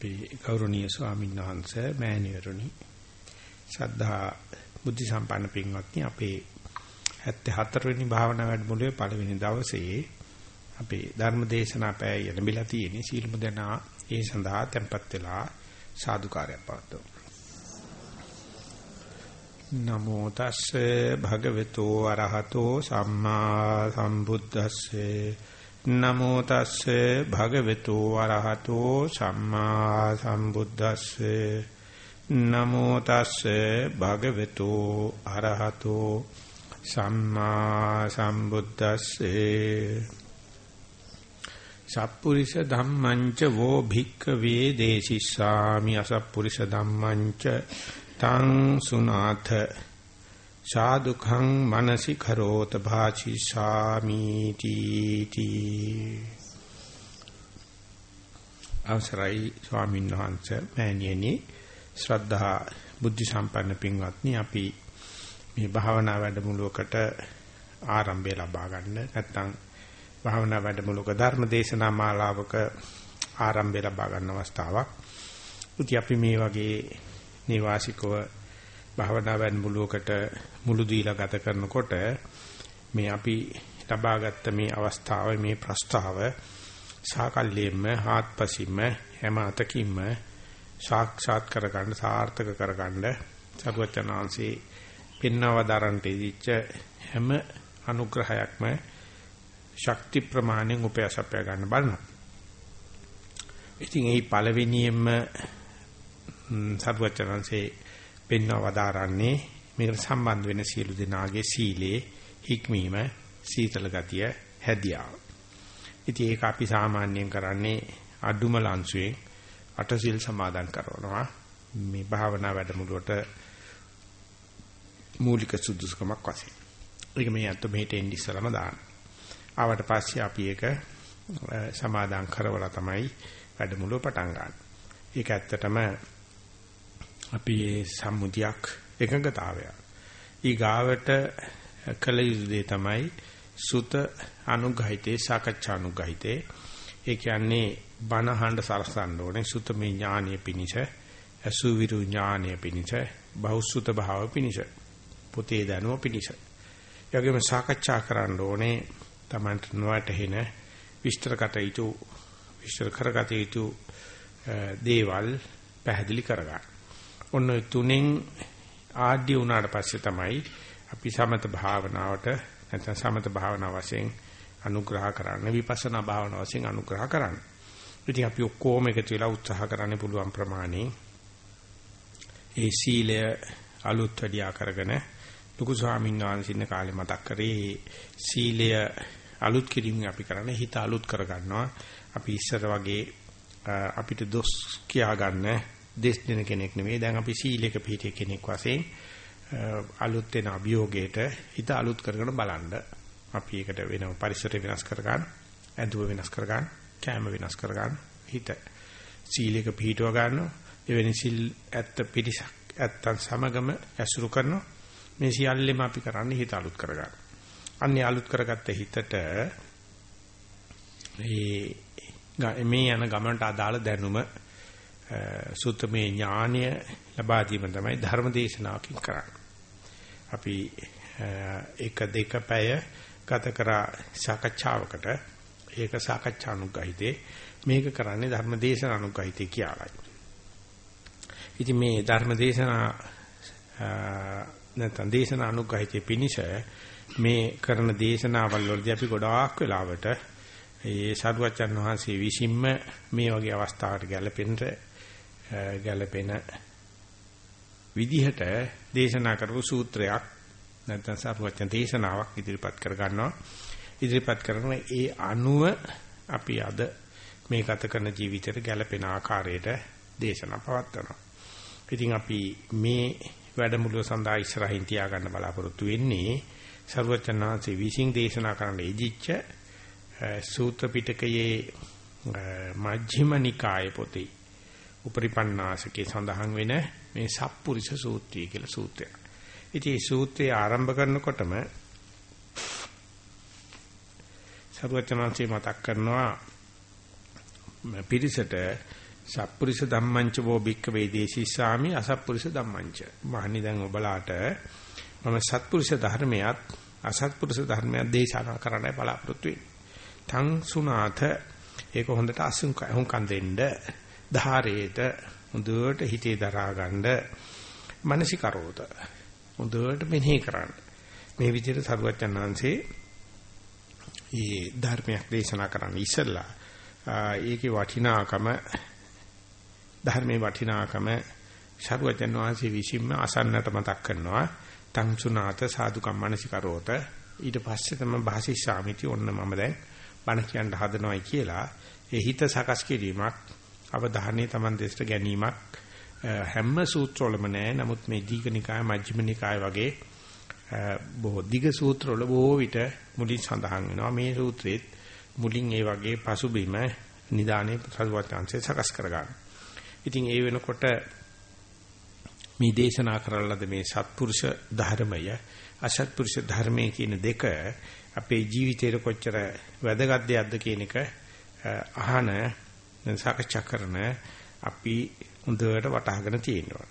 අපේ ගෞරවනීය ස්වාමීන් වහන්සේ මෑණිවරුනි ශ්‍රද්ධා බුද්ධ සම්පන්න පින්වත්නි අපේ 74 වෙනි භාවනා වැඩමුළුවේ පළවෙනි දවසේ අපේ ධර්ම දේශනා පැය ලැබිලා තියෙන්නේ. සීලමු දනා ඒ සඳහා tempත් වෙලා සාදුකාරයක් පවත්වමු. නමෝ තස්සේ භගවතු අරහතෝ සම්මා සම්බුද්දස්සේ නමෝ තස්සේ භගවතු වරහතෝ සම්මා සම්බුද්දස්සේ. නමෝ තස්සේ භගවතු අරහතෝ සම්මා සම්බුද්දස්සේ. සප්පුරිස ධම්මංච වෝ භික්ඛවේ දේශිස්සාමි. අසප්පුරිස ධම්මංච තං සුනාථ. සාදුඛං මනසි කරෝත භාචි සාමීති තී අවසරයි ස්වාමීන් වහන්සේ මෑණියනි ශ්‍රද්ධා බුද්ධ සම්පන්න පින්වත්නි අපි මේ භාවනා වැඩමුළුවකට ආරම්භය ලබා ගන්න නැත්නම් භාවනා වැඩමුළුවක ධර්ම දේශනා මාලාවක ආරම්භය ලබා ගන්න අවස්ථාවක්. ඉතින් අපි මේ වගේ නිවාසිකව භාවනා වැඩමුළුවකට මුළු දීලා ගත කරනකොට මේ අපි ලබාගත්ත මේ අවස්ථාවේ මේ ප්‍රස්තාව සාකල්යෙම හාත්පසින්ම හැම අතකින්ම සාක්ෂාත් කරගන්න සාර්ථක කරගන්න සරුවචනාංශේ පින්නවදරන්ට ඉදිච්ච හැම අනුග්‍රහයක්ම ශක්ති ප්‍රමාණයෙන් උපයසපය ගන්න බලනවා. ඉතින් ඒ පළවෙනියෙන්ම සරුවචනාංශේ පෙන්වා වදාරන්නේ මේකට සම්බන්ධ වෙන සියලු දෙනාගේ සීලේ හික්මීම සීතල ගතිය හැදියාව. ඉතින් ඒක අපි සාමාන්‍යයෙන් කරන්නේ අඩුම ලංසුවෙන් අටසිල් සමාදන් කරනවා මේ භාවනා වැඩමුළුවට මූලික සුදුසුකමක් වශයෙන්. ඒක මේ අත මෙහෙට එන්න ඉස්සලම දාන්න. ආවට පස්සේ අපි ඒක සමාදන් කරවලා තමයි වැඩමුළුව පටන් ගන්න. ඒක ඇත්තටම අපි සම්මුතියක් එකඟතාවය. ඊගාවට කල යුතු දේ තමයි සුත අනුගහිතේ සාකච්ඡා අනුගහිතේ. ඒ කියන්නේ බණ අහන්න සලසන්න ඕනේ සුතමේ ඥානීය පිනිස, අසුවිරු ඥානීය පිනිස, බහුසුත භාව පිනිස, පොතේ දනුව පිනිස. යෝගෙම සාකච්ඡා කරන්න ඕනේ Tamanට නොවැටහෙන විස්තර කටයුතු විස්තර කරගත යුතු දේවල් පැහැදිලි කරගන්න. ඔන්න තුනෙන් ආඩ්‍ය වුණාට පස්සේ තමයි අපි සමත භාවනාවට නැත්නම් සමත භාවනාව වශයෙන් අනුග්‍රහ කරන්න විපස්සනා භාවනාව වශයෙන් අනුග්‍රහ කරන්න. ඉතින් අපි ඔක්කොම එකතු වෙලා උත්සාහ කරන්න පුළුවන් ප්‍රමාණය ඒ සීලය අලුත් වැඩියා කරගෙන ලුකු ස්වාමීන් වහන්සේ ඉන්න කාලේ මතක් කරේ සීලය අලුත් කිරීම අපි කරන්නේ හිත අලුත් කරගන්නවා. අපි ඉස්සර වගේ අපිට දොස් කියා ගන්න දෙස් දෙන කෙනෙක් නෙවෙයි. දැන් අපි සීලයක පිළිපිටිය කෙනෙක් වශයෙන් අලුත් වෙන අභියෝගයට හිත අලුත් කරගෙන බලන්න. අපි ඒකට වෙනම පරිසරය වෙනස් කර ගන්න, ඇඳුම වෙනස් කර ගන්න, කැම වෙනස් කර ගන්න, හිත සීලයක පිළිපිටව ගන්නවා. එවැනි සිල් ඇත්ත පිරිසක් ඇත්තන් සමගම ඇසුරු කරනවා. මේ සියල්ලෙම අපි කරන්නේ හිත අලුත් කර ගන්න. අන්නේ අලුත් කරගත්ත හිතට මේ මේ යන ගමනට අදාළ දැනුම සුත්තමේ ඥානය ලබා දීම තමයි ධර්ම දේශනාවකින් කරන්නේ. අපි එක දෙක පැය ගත කරා සාකච්ඡාවකට ඒක සාකච්ඡානුගහිතේ මේක කරන්නේ ධර්ම දේශන අනුගහිතේ කියලායි. ඉතින් මේ ධර්ම දේශනා නැත්නම් දේශන අනුගහිතේ පිනිස මේ කරන දේශනාවල් වලදී අපි ගොඩාක් වෙලාවට ඒ සාදුවචන් වහන්සේ විසින්ම මේ වගේ අවස්ථාවකට ගැලපෙන්න ගැළපෙන විදිහට දේශනා කරපු සූත්‍රයක් නැත්නම් සරුවචන දේශනාවක් ඉදිරිපත් කර ගන්නවා ඉදිරිපත් කරන ඒ අනුව අපි අද මේ ගත කරන ජීවිතයට ගැළපෙන ආකාරයට දේශනා පවත්වනවා. ඉතින් අපි මේ වැඩමුළුව සඳහා ඉස්සරහින් තියාගන්න බලාපොරොත්තු වෙන්නේ සරුවචනාංශේ විසින් දේශනා කරන්න ඉදිච්ච සූත්‍ර පිටකයේ මජ්ක්‍ධිම නිකාය පොතේ උපරිපන්නාසකේ සඳහන් වෙන මේ සප්පුරිස සූත්‍රය කියලා සූත්‍රයක්. ඉතින් මේ සූත්‍රය ආරම්භ කරනකොටම සරුවචනාංශේ මතක් කරනවා පිරිසට සත්පුරුෂ ධම්මංච වෝ බික්ක වේදේශිස්සාමි අසත්පුරුෂ ධම්මංච. මහනි දැන් ඔබලාට මම සත්පුරුෂ ධර්මයක් අසත්පුරුෂ ධර්මයක් දේශනා කරන්නයි බලාපොරොත්තු වෙන්නේ. තං සුනාත. ඒක හොඳට අසුන්කම් දෙන්න ධාරේත හොඳට හිතේ දරා ගන්න මනසිකරෝත හොඳට මෙනෙහි කරන්න. මේ විදිහට සරුවච්චන් වහන්සේ මේ ධර්මයක් දේශනා කරන්න ඉස්සෙල්ලා ඒකේ වටිනාකම ධර්මයේ වටිනාකම සරුවච්චන් වහන්සේ විසින්ම අසන්නට මතක් කරනවා. තං සුනාත සාදුකම් මනසිකරෝත. ඊට පස්සේ තමයි භාසිස්සාමිති ඔන්න මම දැන් බණ කියන්න හදනවයි කියලා ඒ හිත සකස් කිරීමක් අවධානය Taman දෙසට ගැනීමක් හැම සූත්‍රවලම නැහැ. නමුත් මේ දීඝනිකාය මජ්ක්‍ධිම නිකාය වගේ බොහෝ දිග සූත්‍රවල බොහෝ විට මුලින් සඳහන් වෙනවා. මේ සූත්‍රෙත් මුලින් ඒ වගේ පසුබිම නිදානේ සරුවත්ංශය සකස් කරගන්න. ඉතින් ඒ වෙනකොට මේ දේශනා කරලද මේ සත්පුරුෂ ධර්මය අසත්පුරුෂ ධර්මයේ කියන දෙක අපේ ජීවිතේට කොච්චර වැදගත් දෙයක්ද කියන එක අහන සාකච්ඡා කරන අපි හොඳට වටහාගෙන තියෙනවා.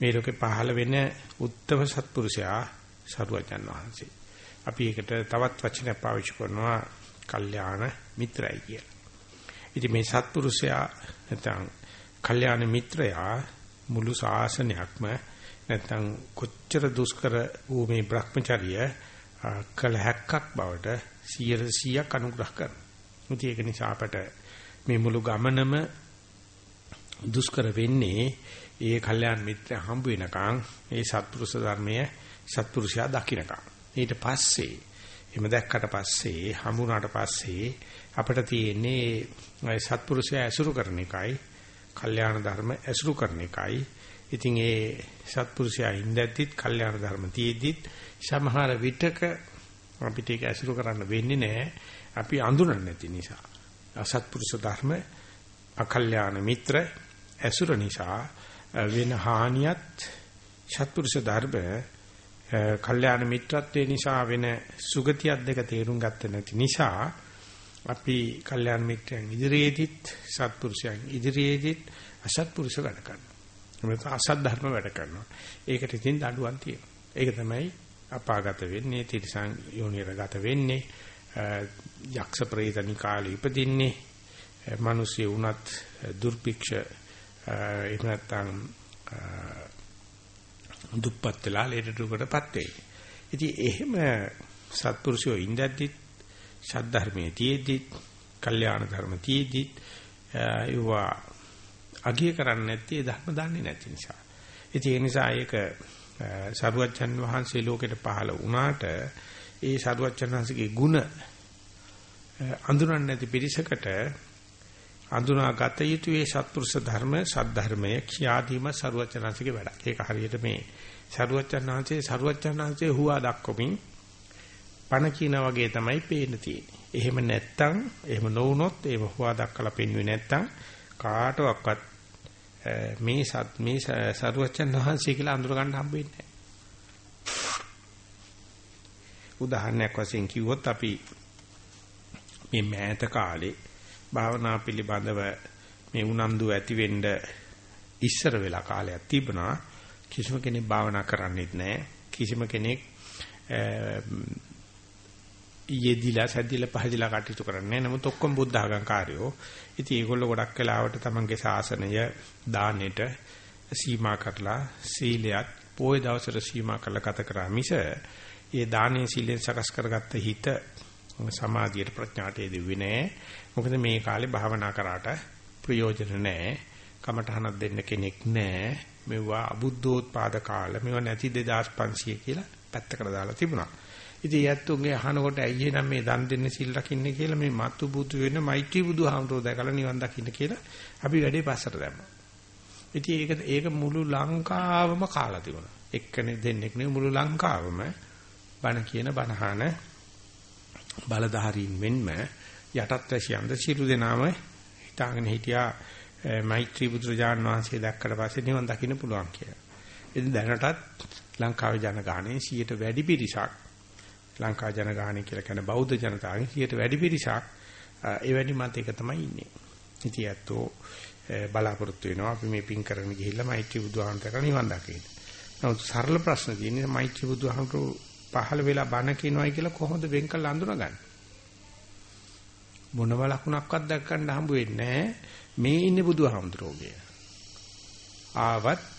මේ ලෝකේ පහළ වෙන උත්තම සත්පුරුෂයා සරුවචන් වහන්සේ. අපි ඒකට තවත් වචනයක් පාවිච්චි කරනවා කල්යාණ මිත්‍රයි කියලා. ඉතින් මේ සත්පුරුෂයා නැත්නම් කල්යාණ මිත්‍රයා මුළු ශාසනයක්ම නැත්නම් කොච්චර දුෂ්කර වූ මේ Brahmacharya කළ හැක්කක් බවට 100% අනුග්‍රහ කරනවා. ඒක නිසා අපට මේ මුළු ගමනම දුෂ්කර වෙන්නේ ඒ කල්යාණ මිත්‍ර හම්බ වෙනකන් ඒ සත්පුරුෂ ධර්මයේ සත්පුරුෂයා දකින්නකන් ඊට පස්සේ එහෙම දැක්කට පස්සේ හම්බුනාට පස්සේ අපිට තියෙන්නේ සත්පුරුෂයා ඇසුරු කරන එකයි කල්යාණ ධර්ම ඇසුරු කරන එකයි ඉතින් ඒ සත්පුරුෂයා ඉඳද්දිත් කල්යාණ ධර්ම තියෙද්දිත් සමහර විටක අපිට ඒක ඇසුරු කරන්න වෙන්නේ නැහැ අපි අඳුරන්නේ නැති නිසා අසත්පුරුෂ ධර්ම අකල්යාණ මිත්‍ර ඇසුර නිසා වෙන හානියත් සත්පුරුෂ ධර්ම කල්යාණ මිත්‍රත්වයේ නිසා වෙන සුගතියක් දෙක තේරුම් ගත්තේ නැති නිසා අපි කල්යාණ මිත්‍රයන් ඉදිරියේදීත් සත්පුරුෂයන් ඉදිරියේදීත් අසත්පුරුෂ වැඩ කරනවා. එමෙත අසත් ධර්ම වැඩ කරනවා. ඒකට ඉතින් දඬුවම් තියෙනවා. ඒක තමයි අපාගත වෙන්නේ, තිරසං යෝනිරගත වෙන්නේ, යක්ෂ ප්‍රේතනි කාලේ ඉපදින්නේ, මිනිස්සු වුණත් දුර්පික්ෂ එහෙම නැත්නම් දුප්පත් වෙලා ලේඩටුකටපත් වෙයි. ඉතින් එහෙම සත්පුරුෂයෝ ඉඳද්දි සද්ධර්මයේ තියේදි, කල්යාණ ධර්ම තියේදි ඒවා අගය කරන්නේ නැති ඒ ධර්ම දන්නේ නැති නිසා. ඉතින් ඒ නිසා ඒක සරුවච්චන් වහන්සේ ලෝකෙට පහළ වුණාට ඒ සරුවච්චන් වහන්සේගේ ಗುಣ අඳුරන්නේ නැති පිරිසකට අඳුනා ගත යුතු ඒ සත්පුරුෂ ධර්ම සද්ධර්මය ක්ෂාදීම සරුවච්චන් වහන්සේගේ වැඩක්. ඒක හරියට මේ සරුවච්චන් වහන්සේ සරුවච්චන් වහන්සේ හුවා දක්වමින් පණ කියන වගේ තමයි පේන්න තියෙන්නේ. එහෙම නැත්තම් එහෙම නොවුනොත් ඒව හුවා දක්කලා පෙන්වුවේ නැත්තම් කාටවත් මේ සත් මේ ਸਰුවචන වහන්සේ කියලා අඳුර ගන්න හම්බෙන්නේ නැහැ. උදාහරණයක් වශයෙන් කිව්වොත් අපි මේ මෑත කාලේ භාවනා පිළිබඳව මේ උනන්දු ඇති වෙන්න ඉස්සර වෙලා කාලයක් තිබුණා කිසිම කෙනෙක් භාවනා කරන්නේත් නැහැ කිසිම කෙනෙක් යෙදිලා සැදිලා පහදිලා කටයුතු කරන්නේ නමුත් ඔක්කොම බුද්ධ ආගම් කාර්යෝ ඉතින් ඒගොල්ලෝ ගොඩක් වෙලාවට තමන්ගේ ශාසනය දානෙට සීමා කරලා සීලයක් පොය දවසට සීමා කරලා ගත කරා මිස ඒ දානේ සීලෙන් සකස් කරගත්ත හිත සමාධියට ප්‍රඥාට දෙවි නෑ. මොකද මේ කාලේ භාවනා කරාට ප්‍රයෝජන නෑ. කමටහනක් දෙන්න කෙනෙක් නෑ. මෙවුවා අබුද්ධෝත්පාද කාල මේවා නැති 2500 කියලා පැත්තකට දාලා තිබුණා. ඉතින් යැත්තුන්ගේ අහනකොට ඇයි එහෙනම් මේ දන් දෙන්න සිල් රකින්නේ කියලා මේ මතු බුදු වෙන මෛත්‍රී බුදුහාමරෝ දැකලා නිවන් දකින්න කියලා අපි වැඩේ පස්සට දැම්මා. ඉතින් ඒක ඒක මුළු ලංකාවම කාලා තිබුණා. එක්කනේ දෙන්නෙක් නෙවෙයි මුළු ලංකාවම බණ කියන බණහන බලධාරීන් මෙන්ම යටත් රැසියන්ද සියලු දෙනාම හිතාගෙන හිටියා මෛත්‍රී බුදුරජාන් වහන්සේ දැක්කට පස්සේ නිවන් දකින්න පුළුවන් කියලා. ඉතින් දැනටත් ලංකාවේ ජනගහනයේ 100ට වැඩි පිරිසක් ලංකා ජනගහනය කියලා කියන බෞද්ධ ජනතාවගේ 100ට වැඩි පිරිසක් එවැනි මතයක තමයි ඉන්නේ. ඉතින් ඇත්තෝ බලාපොරොත්තු වෙනවා අපි මේ පින් කරගෙන ගිහිල්ලා මෛත්‍රී බුදුහාමරට නිවන් දකින්න. නමුත් සරල ප්‍රශ්න තියෙන්නේ මෛත්‍රී බුදුහාමර පහළ වෙලා බණ කියනවායි කියලා කොහොමද වෙන් කළ අඳුනගන්නේ? මොනව ලකුණක්වත් දැක්කන්න හම්බ වෙන්නේ මේ ඉන්නේ බුදුහාමුදුරෝගේ. ආවත්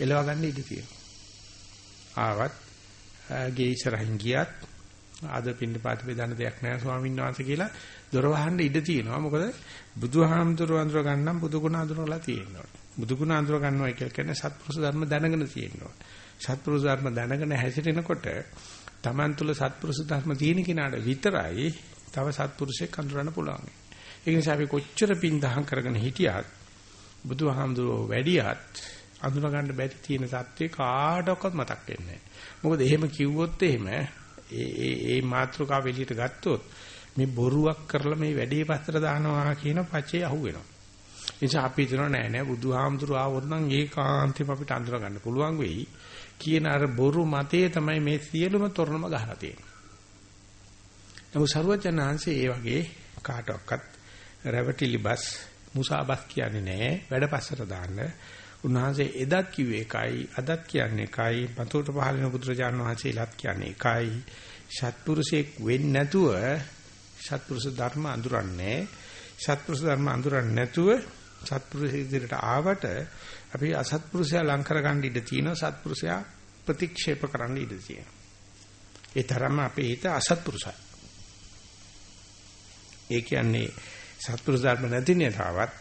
එලව ගන්න ඉඩ තියෙනවා. ආවත් ගේ ඉස්සරහින් ගියත් අද පින්න පාත බෙදන්න දෙයක් නැහැ ස්වාමීන් වහන්සේ කියලා දොර වහන්න ඉඩ තියෙනවා. මොකද බුදුහාමුදුරුවෝ අඳුර ගන්නම් බුදු ගුණ අඳුරලා තියෙනවා. බුදු ගුණ අඳුර ගන්නවා කියන්නේ සත්පුරුෂ ධර්ම දැනගෙන තියෙනවා. සත්පුරුෂ ධර්ම දැනගෙන හැසිරෙනකොට Taman තුල සත්පුරුෂ ධර්ම තියෙන කෙනාට විතරයි තව සත්පුරුෂයෙක් අඳුරන්න පුළුවන්. ඒ නිසා අපි කොච්චර පින් දහම් කරගෙන හිටියත් බුදුහාමුදුරුවෝ වැඩියත් අඳුන ගන්න බැරි තියෙන සත්‍යේ කාටවත් මතක් වෙන්නේ නැහැ. මොකද එහෙම කිව්වොත් එහෙම ඒ ඒ ඒ මාත්‍රකාව එළියට ගත්තොත් මේ බොරුවක් කරලා මේ වැඩේ පස්සට දානවා කියන පචේ අහුවෙනවා. ඒ නිසා අපි හිතනවා නෑ නෑ බුදුහාමුදුරුවෝ ආවොත් නම් ඒකාන්තයෙන් අපිට අඳුර ගන්න පුළුවන් වෙයි. කියන අර බොරු මතයේ තමයි මේ සියලුම තොරණම ගහලා තියෙන්නේ. නමුත් සරුවචනාංශේ ඒ වගේ කාටවත් රැවටිලි බස් මුසාබස් කියන්නේ නැහැ වැඩ පස්සට දාන්න. උන්වහන්සේ එදත් කිව්වේ එකයි අදත් කියන්නේ එකයි පතෝට පහලින පුත්‍රජාන වහන්සේලාත් කියන්නේ එකයි. සත්පුරුෂයෙක් වෙන්නේ නැතුව සත්පුරුෂ ධර්ම අඳුරන්නේ සත්පුරුෂ ධර්ම අඳුරන්නේ නැතුව සත්පුරුෂ ඉදිරියට ආවට අපි අසත්පුරුෂයා ලං කරගන්න ඉඩ තියෙනවා සත්පුරුෂයා ප්‍රතික්ෂේප කරන්න ඉඩ තියෙනවා. ඒ තරම්ම අපේ හිත අසත්පුරුෂයි. ඒ කියන්නේ සත්පුරුෂ ධර්ම නැති නිසාවත්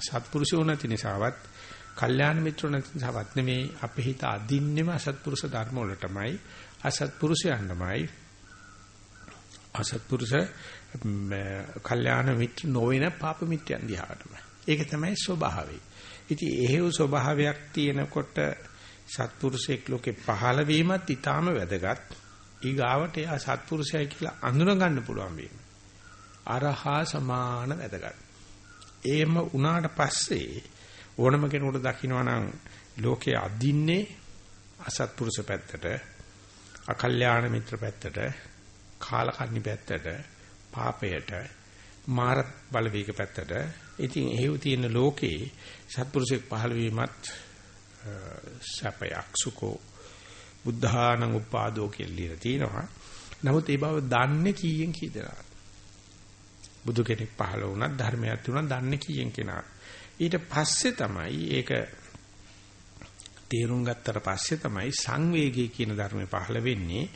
සත්පුරුෂයෝ නැති නිසාවත් කල්යාණ මිත්‍රෝ නැති නිසාවත් නෙමේ අපේ හිත අදින්නෙම අසත්පුරුෂ ධර්ම වලටමයි. අසත්පුරුෂයන්ටමයි. අසත්පුරුෂ කල්යාණ මිත්‍ර නොවන පාප මිත්‍යන් දිහාටමයි. ඒක තමයි ස්වභාවය. ඉතින් එහෙව් ස්වභාවයක් තියෙනකොට සත්පුරුෂයෙක් ලෝකේ පහළ වීමත් ඊටාම වැදගත්. ඊගාවට එයා සත්පුරුෂයයි කියලා අඳුන ගන්න පුළුවන් වීම. අරහා සමාන වැදගත්. එහෙම වුණාට පස්සේ ඕනම කෙනෙකුට දකින්නවා නම් ලෝකයේ අදින්නේ අසත්පුරුෂ පැත්තට, අකල්යාණ මිත්‍ර පැත්තට, කාලකන්ණි පැත්තට, පාපයට, මාර බලවේග පැත්තට. ඉතින් එහෙව් තියෙන ලෝකේ සත්පුරුෂෙක් පහළ වීමත් සපයක් සුකෝ බුද්ධානං උපාදෝ කියලා තියෙනවා. නමුත් ඒ බව දන්නේ කීයෙන් කී දෙනාද? බුදු කෙනෙක් පහළ වුණත් ධර්මයක් තුනක් දන්නේ කීයෙන් කෙනා. ඊට පස්සේ තමයි ඒක තේරුම් ගත්තට පස්සේ තමයි සංවේගය කියන ධර්මය පහළ වෙන්නේ.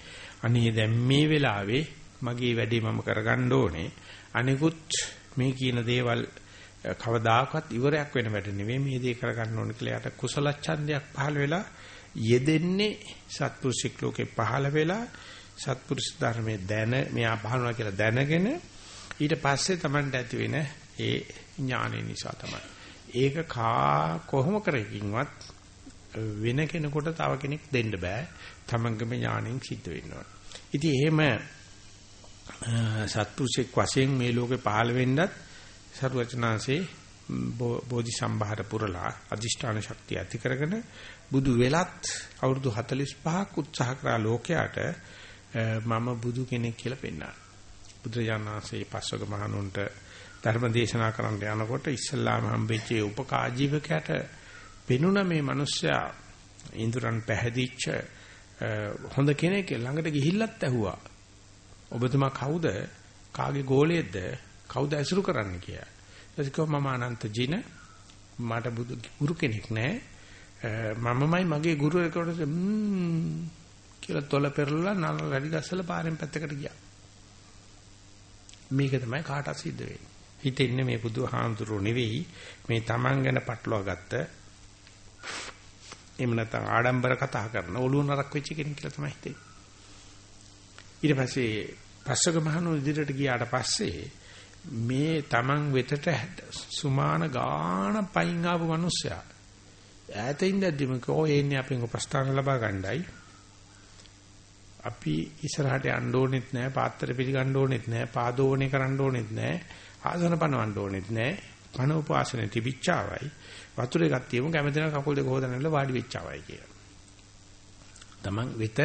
අනේ දැන් මේ වෙලාවේ මගේ වැඩේ මම කරගන්න ඕනේ. අනිකුත් මේ කියන දේවල් කවදාකවත් ඉවරයක් වෙන වැඩ නෙවෙයි මේ දේ කරගන්න ඕනේ කියලා යට කුසල ඡන්දයක් පහළ වෙලා යෙදෙන්නේ සත්පුරුෂික ලෝකේ පහළ වෙලා සත්පුරුෂ ධර්මයේ දැන මෙයා පහළනවා කියලා දැනගෙන ඊට පස්සේ Tamanට ඇති වෙන ඒ ඥානෙ නිසා තමයි. ඒක කා කොහොම කරකින්වත් වෙන කෙනෙකුට තව කෙනෙක් දෙන්න බෑ. Tamanගම ඥාණයෙන් සිද්ධ වෙනවා. ඉතින් එහෙම සත්පුරුෂෙක් වශයෙන් මේ ලෝකේ පහළ වෙන්නත් සරුවචනාංශේ බෝධි සම්භාර පුරලා අදිෂ්ඨාන ශක්තිය ඇති කරගෙන බුදු වෙලත් අවුරුදු 45ක් උත්සාහ කරා ලෝකයට මම බුදු කෙනෙක් කියලා පෙන්නනවා. බුදුරජාණන්සේ පස්වග මහණුන්ට ධර්ම දේශනා කරන්න යනකොට ඉස්සල්ලාම හම්බෙච්ච උපකාජීවකයට පෙනුන මේ මිනිස්සයා ඉන්ද්‍රයන් පැහැදිච්ච හොඳ කෙනෙක් ළඟට ගිහිල්ලත් ඇහුවා. ඔබතුමා කවුද? කාගේ ගෝලයේද? කවුද ඇසුරු කරන්න කියලා. ඊට කිව්වා මම අනන්ත ජින මට බුදු ගුරු කෙනෙක් නැහැ. මමමයි මගේ ගුරු එකට කියලා තොල පෙරලා නල රැඩි ගස්සලා පාරෙන් පැත්තකට ගියා. මේක තමයි කාටත් සිද්ධ වෙන්නේ. හිතෙන්නේ මේ බුදුහාමුදුරුවෝ නෙවෙයි මේ Taman ගැන පටලවා ගත්ත එහෙම නැත්නම් ආඩම්බර කතා කරන ඔළුව නරක් වෙච්ච කෙනෙක් කියලා තමයි හිතෙන්නේ. ඊට පස්සේ පස්සක මහණු ඉදිරියට ගියාට පස්සේ මේ Taman වෙතට සුමාන ගාන පයින් ආපු මිනිස්සයා ඈතින් දැද්දිම කෝ එන්නේ අපෙන් උපස්ථාන ලබා ගන්නයි අපි ඉස්සරහට යන්න ඕනෙත් නැහැ පාත්‍ර පිළිගන්න ඕනෙත් නැහැ පාදෝණේ කරන්න ඕනෙත් නැහැ ආසන පනවන්න ඕනෙත් නැහැ පණ උපාසනේ තිබිච්චාවයි වතුරේ ගත්තියම කැමතින කකුල් දෙක හොදනilla වාඩි වෙච්චාවයි කියලා. තමන් වෙත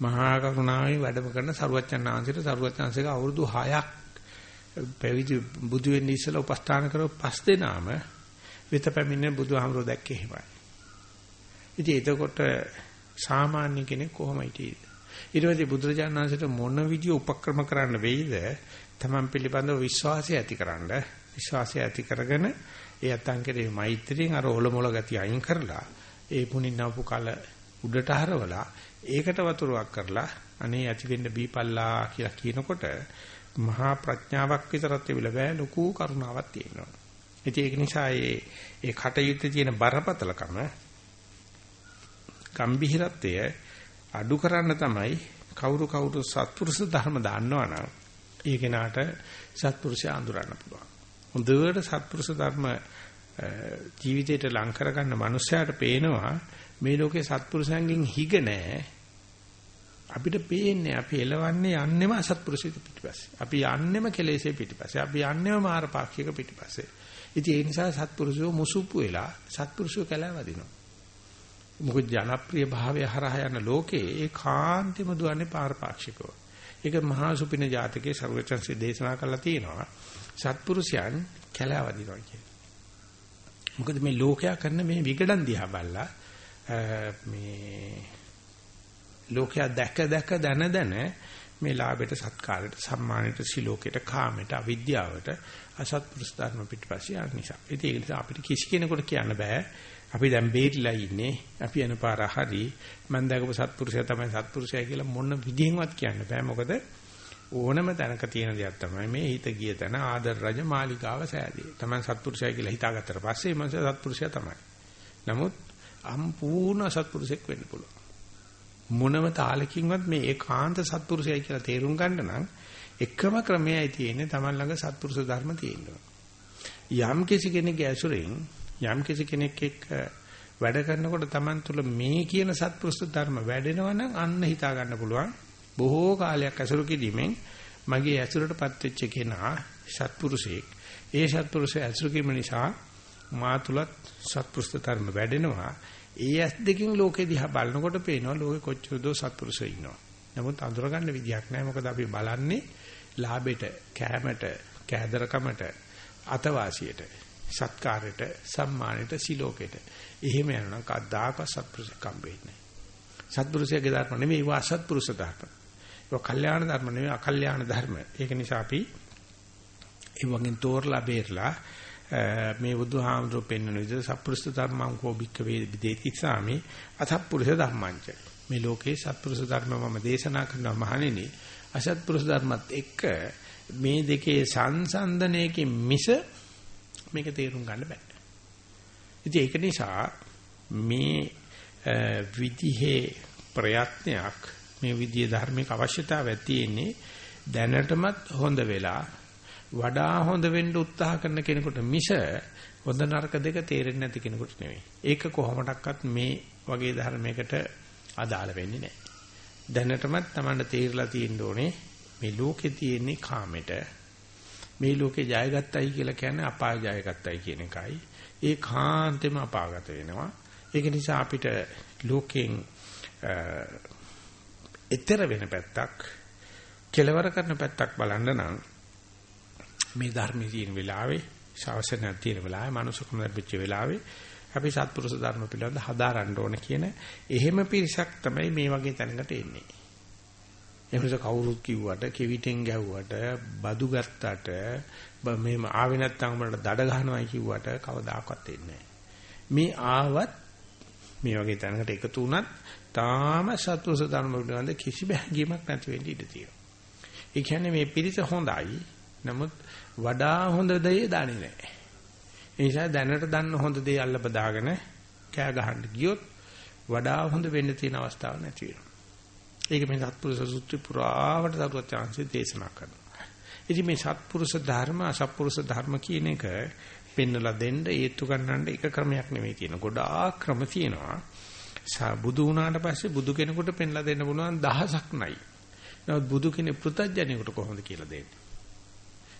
මහා කරුණාවෙන් වැඩම කරන සරුවච්චන් ආංශයට සරුවච්චන්සේක අවුරුදු 6ක් පැවිදි බුදු වෙන්න ඉස්සලා උපස්ථාන කරව පස් දෙනාම විත පැමිණ බුදුහාමුදුරුවෝ දැක්කේ එහෙමයි. ඉතින් එතකොට සාමාන්‍ය කෙනෙක් කොහොම හිටියේද? ඊට පස්සේ බුදුරජාණන් වහන්සේට මොන විදිය උපක්‍රම කරන්න වෙයිද? Taman පිළිබඳව විශ්වාසය ඇතිකරන්න විශ්වාසය ඇති කරගෙන ඒ අත්ංකේ මෛත්‍රියෙන් අර ඔලොමොල ගතිය අයින් කරලා ඒ පුනින්නවපු කල උඩට හරවලා ඒකට වතුරක් කරලා අනේ ඇති වෙන්න බීපල්ලා කියලා කියනකොට මහා ප්‍රඥාවක් විතරක් තිබිලා බෑ ලොකු කරුණාවක් තියෙනවා. ඉතින් ඒක නිසා මේ ඒ කටයුත්තේ තියෙන බරපතලකම ගම්භීරත්වය අඩු කරන්න තමයි කවුරු කවුරු සත්පුරුෂ ධර්ම දාන්නවනම් ඒ කෙනාට සත්පුරුෂය අඳුරන්න පුළුවන්. හොඳට සත්පුරුෂ ධර්ම ජීවිතයට ලං කරගන්න මනුස්සයාට පේනවා මේ ලෝකේ සත්පුරුෂයන්ගෙන් හිග නැහැ. අපිට පේන්නේ අපි එලවන්නේ යන්නෙම අසත්පුරුෂයෙක් පිටිපස්සේ. අපි යන්නෙම කෙලෙසේ පිටිපස්සේ. අපි යන්නෙම මාරපාක්ෂික පිටිපස්සේ. ඉතින් ඒ නිසා සත්පුරුෂයෝ මුසුප්පු වෙලා සත්පුරුෂයෝ කැලවදිනවා. මොකද ජනප්‍රිය භාවය හරහා යන ලෝකේ ඒ කාන්තිම දුවන්නේ පාරපාක්ෂිකව. ඒක මහා සුපින ජාතකයේ ਸਰවචන්සේ දේශනා කරලා තියෙනවා. සත්පුරුෂයන් කැලවදිනවා කියන්නේ. මොකද මේ ලෝකයා කරන මේ විගඩන් දිහා බලලා මේ ලෝකයා දැක දැක දන දන මේ ලාභයට සත්කාරයට සම්මානයට සිලෝකයට කාමයට අවිද්‍යාවට අසත්පුරුෂ ධර්ම පිටපස්සේ යන නිසා. ඉතින් ඒ නිසා අපිට කිසි කෙනෙකුට කියන්න බෑ අපි දැන් බේරිලා ඉන්නේ අපි යන පාර හරි මම දැකපු සත්පුරුෂයා තමයි සත්පුරුෂයා කියලා මොන විදිහෙන්වත් කියන්න බෑ මොකද ඕනම තැනක තියෙන දෙයක් තමයි මේ හිත ගිය තැන ආදර රජ මාලිගාව සෑදී. තමයි සත්පුරුෂයා කියලා හිතාගත්තට පස්සේ මනස සත්පුරුෂයා තමයි. නමුත් සම්පූර්ණ සත්පුරුෂෙක් වෙන්න පුළුවන්. මොනම තාලකින්වත් මේ ඒකාන්ත සත්පුරුෂයයි කියලා තේරුම් ගන්න නම් එකම ක්‍රමයයි තියෙන්නේ Taman ළඟ සත්පුරුෂ ධර්ම තියෙනවා. යම් කිසි කෙනෙක්ගේ ඇසුරෙන් යම් කිසි කෙනෙක් එක්ක වැඩ කරනකොට Taman තුල මේ කියන සත්පුරුෂ ධර්ම වැඩෙනවා නම් අන්න හිතා ගන්න පුළුවන්. බොහෝ කාලයක් ඇසුරු කිරීමෙන් මගේ ඇසුරටපත් වෙච්ච කෙනා සත්පුරුෂයෙක්. ඒ සත්පුරුෂය ඇසුරු කිරීම නිසා මා තුලත් සත්පුරුෂ ධර්ම වැඩෙනවා. ඒ ඇස් දෙකෙන් ලෝකෙ දිහා බලනකොට පේනවා ලෝකෙ කොච්චර දෝ සත්පුරුෂයෝ ඉන්නවා. නමුත් අඳුරගන්න විදියක් නැහැ. මොකද අපි බලන්නේ ලාභෙට, කෑමට, කෑදරකමට, අතවාසියට, සත්කාරයට, සම්මානයට, සිලෝකෙට. එහෙම යනනම් කද්දාක සත්පුරුෂකම් වෙන්නේ. සත්පුරුෂයාගේ ධර්ම නෙමෙයි ඒවා අසත්පුරුෂ ධර්ම. ඒක කල්යාණ ධර්ම නෙමෙයි අකල්යාණ ධර්ම. ඒක නිසා අපි ඒ වගේ තෝරලා බේරලා මේ බුදුහාමුදුරුවෝ පෙන්වන විදිහට සත්පුරුෂ ධර්මං කෝ භික්ඛවේ විදේති සාමි අසත්පුරුෂ ධර්මංච මේ ලෝකේ සත්පුරුෂ ධර්ම මම දේශනා කරනවා මහණෙනි අසත්පුරුෂ ධර්මත් එක්ක මේ දෙකේ සංසන්දනයකින් මිස මේක තේරුම් ගන්න බෑ. ඉතින් ඒක නිසා මේ විදිහේ ප්‍රයත්නයක් මේ විදිහේ ධර්මික අවශ්‍යතාවයක් තියෙන්නේ දැනටමත් හොඳ වෙලා වඩා හොඳ වෙන්න උත්සාහ කරන කෙනෙකුට මිස හොඳ නරක දෙක තේරෙන්නේ නැති කෙනෙකුට නෙවෙයි. ඒක කොහොමඩක්වත් මේ වගේ ධර්මයකට අදාළ වෙන්නේ නැහැ. දැනටමත් Tamanට තේරලා තියෙන්න ඕනේ මේ ලෝකේ තියෙන්නේ කාමෙට. මේ ලෝකේ ජයගත්තයි කියලා කියන්නේ අපාය ජයගත්තයි කියන එකයි. ඒ කාන්තෙම අපාගත වෙනවා. ඒක නිසා අපිට ලෝකෙන් ඈතර වෙන පැත්තක් කෙලවර කරන පැත්තක් බලන්න නම් මේ ධර්මයේ තියෙන වෙලාවේ ශාසනයක් තියෙන වෙලාවේ මනුස්සකම ලැබිච්ච වෙලාවේ අපි සත්පුරුෂ ධර්ම පිළිබඳ හදාරන්න ඕන කියන එහෙම පිරිසක් තමයි මේ වගේ තැනකට එන්නේ. එහෙමස කවුරුත් කිව්වට කෙවිතෙන් ගැව්වට බදු ගත්තට මෙහෙම ආවේ නැත්නම් උඹලට දඩ ගහනවායි කිව්වට කවදාකවත් එන්නේ මේ ආවත් මේ වගේ තැනකට එකතු වුණත් තාම සත්පුරුෂ ධර්ම පිළිබඳ කිසි බැහැගීමක් නැති වෙන්න ඉඩ තියෙනවා. ඒ කියන්නේ මේ පිරිස හොඳයි. නමුත් වඩා හොඳ දේ දන්නේ නැහැ. ඒ නිසා දැනට දන්න හොඳ දේ අල්ල බදාගෙන කෑ ගහන්න ගියොත් වඩා හොඳ වෙන්න තියෙන අවස්ථාවක් නැති වෙනවා. ඒක මේ සත්පුරුෂ සූත්‍රය පුරාවට දරුවත් chance දේශනා කරනවා. ඉතින් මේ සත්පුරුෂ ධර්ම අසත්පුරුෂ ධර්ම කියන එක පෙන්නලා දෙන්න ඒත්තු ගන්නන්න එක ක්‍රමයක් නෙමෙයි තියෙන. ගොඩාක් ක්‍රම තියෙනවා. බුදු වුණාට පස්සේ බුදු කෙනෙකුට පෙන්ලා දෙන්න පුළුවන් දහසක් නයි. නමුත් බුදු කෙනෙක් පෘථජ්ජනෙකුට කොහොමද කියලා දෙන්නේ?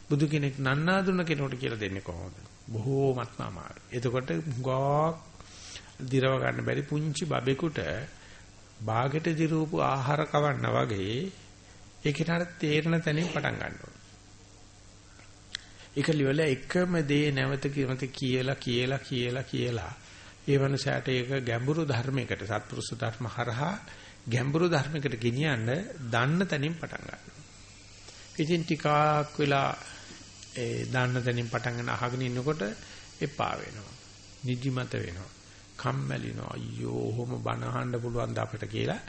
බුදු කෙනෙක් නන්නාඳුන කෙනෙකුට කියලා දෙන්නේ කොහොමද? බොහෝමත්ම අමාරුයි. එතකොට ගොක් දිරව ගන්න බැරි පුංචි බබෙකුට බාගෙට දිරූපු ආහාර කවන්න වගේ ඒ කෙනාට තේරෙන තැනින් පටන් ගන්න ඕන. ඒක liwල එකම දේ නැවත කිමත කියලා කියලා කියලා කියලා ඒ වනසයට ඒක ගැඹුරු ධර්මයකට සත්පුරුෂ ධර්ම හරහා ගැඹුරු ධර්මයකට ගෙනියන්න දන්න තැනින් පටන් ගන්නවා. ඉතින් ටිකක් වෙලා ඒ දන්න තැනින් පටන් ගන්න අහගෙන ඉන්නකොට එපා වෙනවා. නිදිමත වෙනවා. කම්මැලිනවා. අයියෝ ඔහොම බණ අහන්න පුළුවන් ද අපිට කියලා.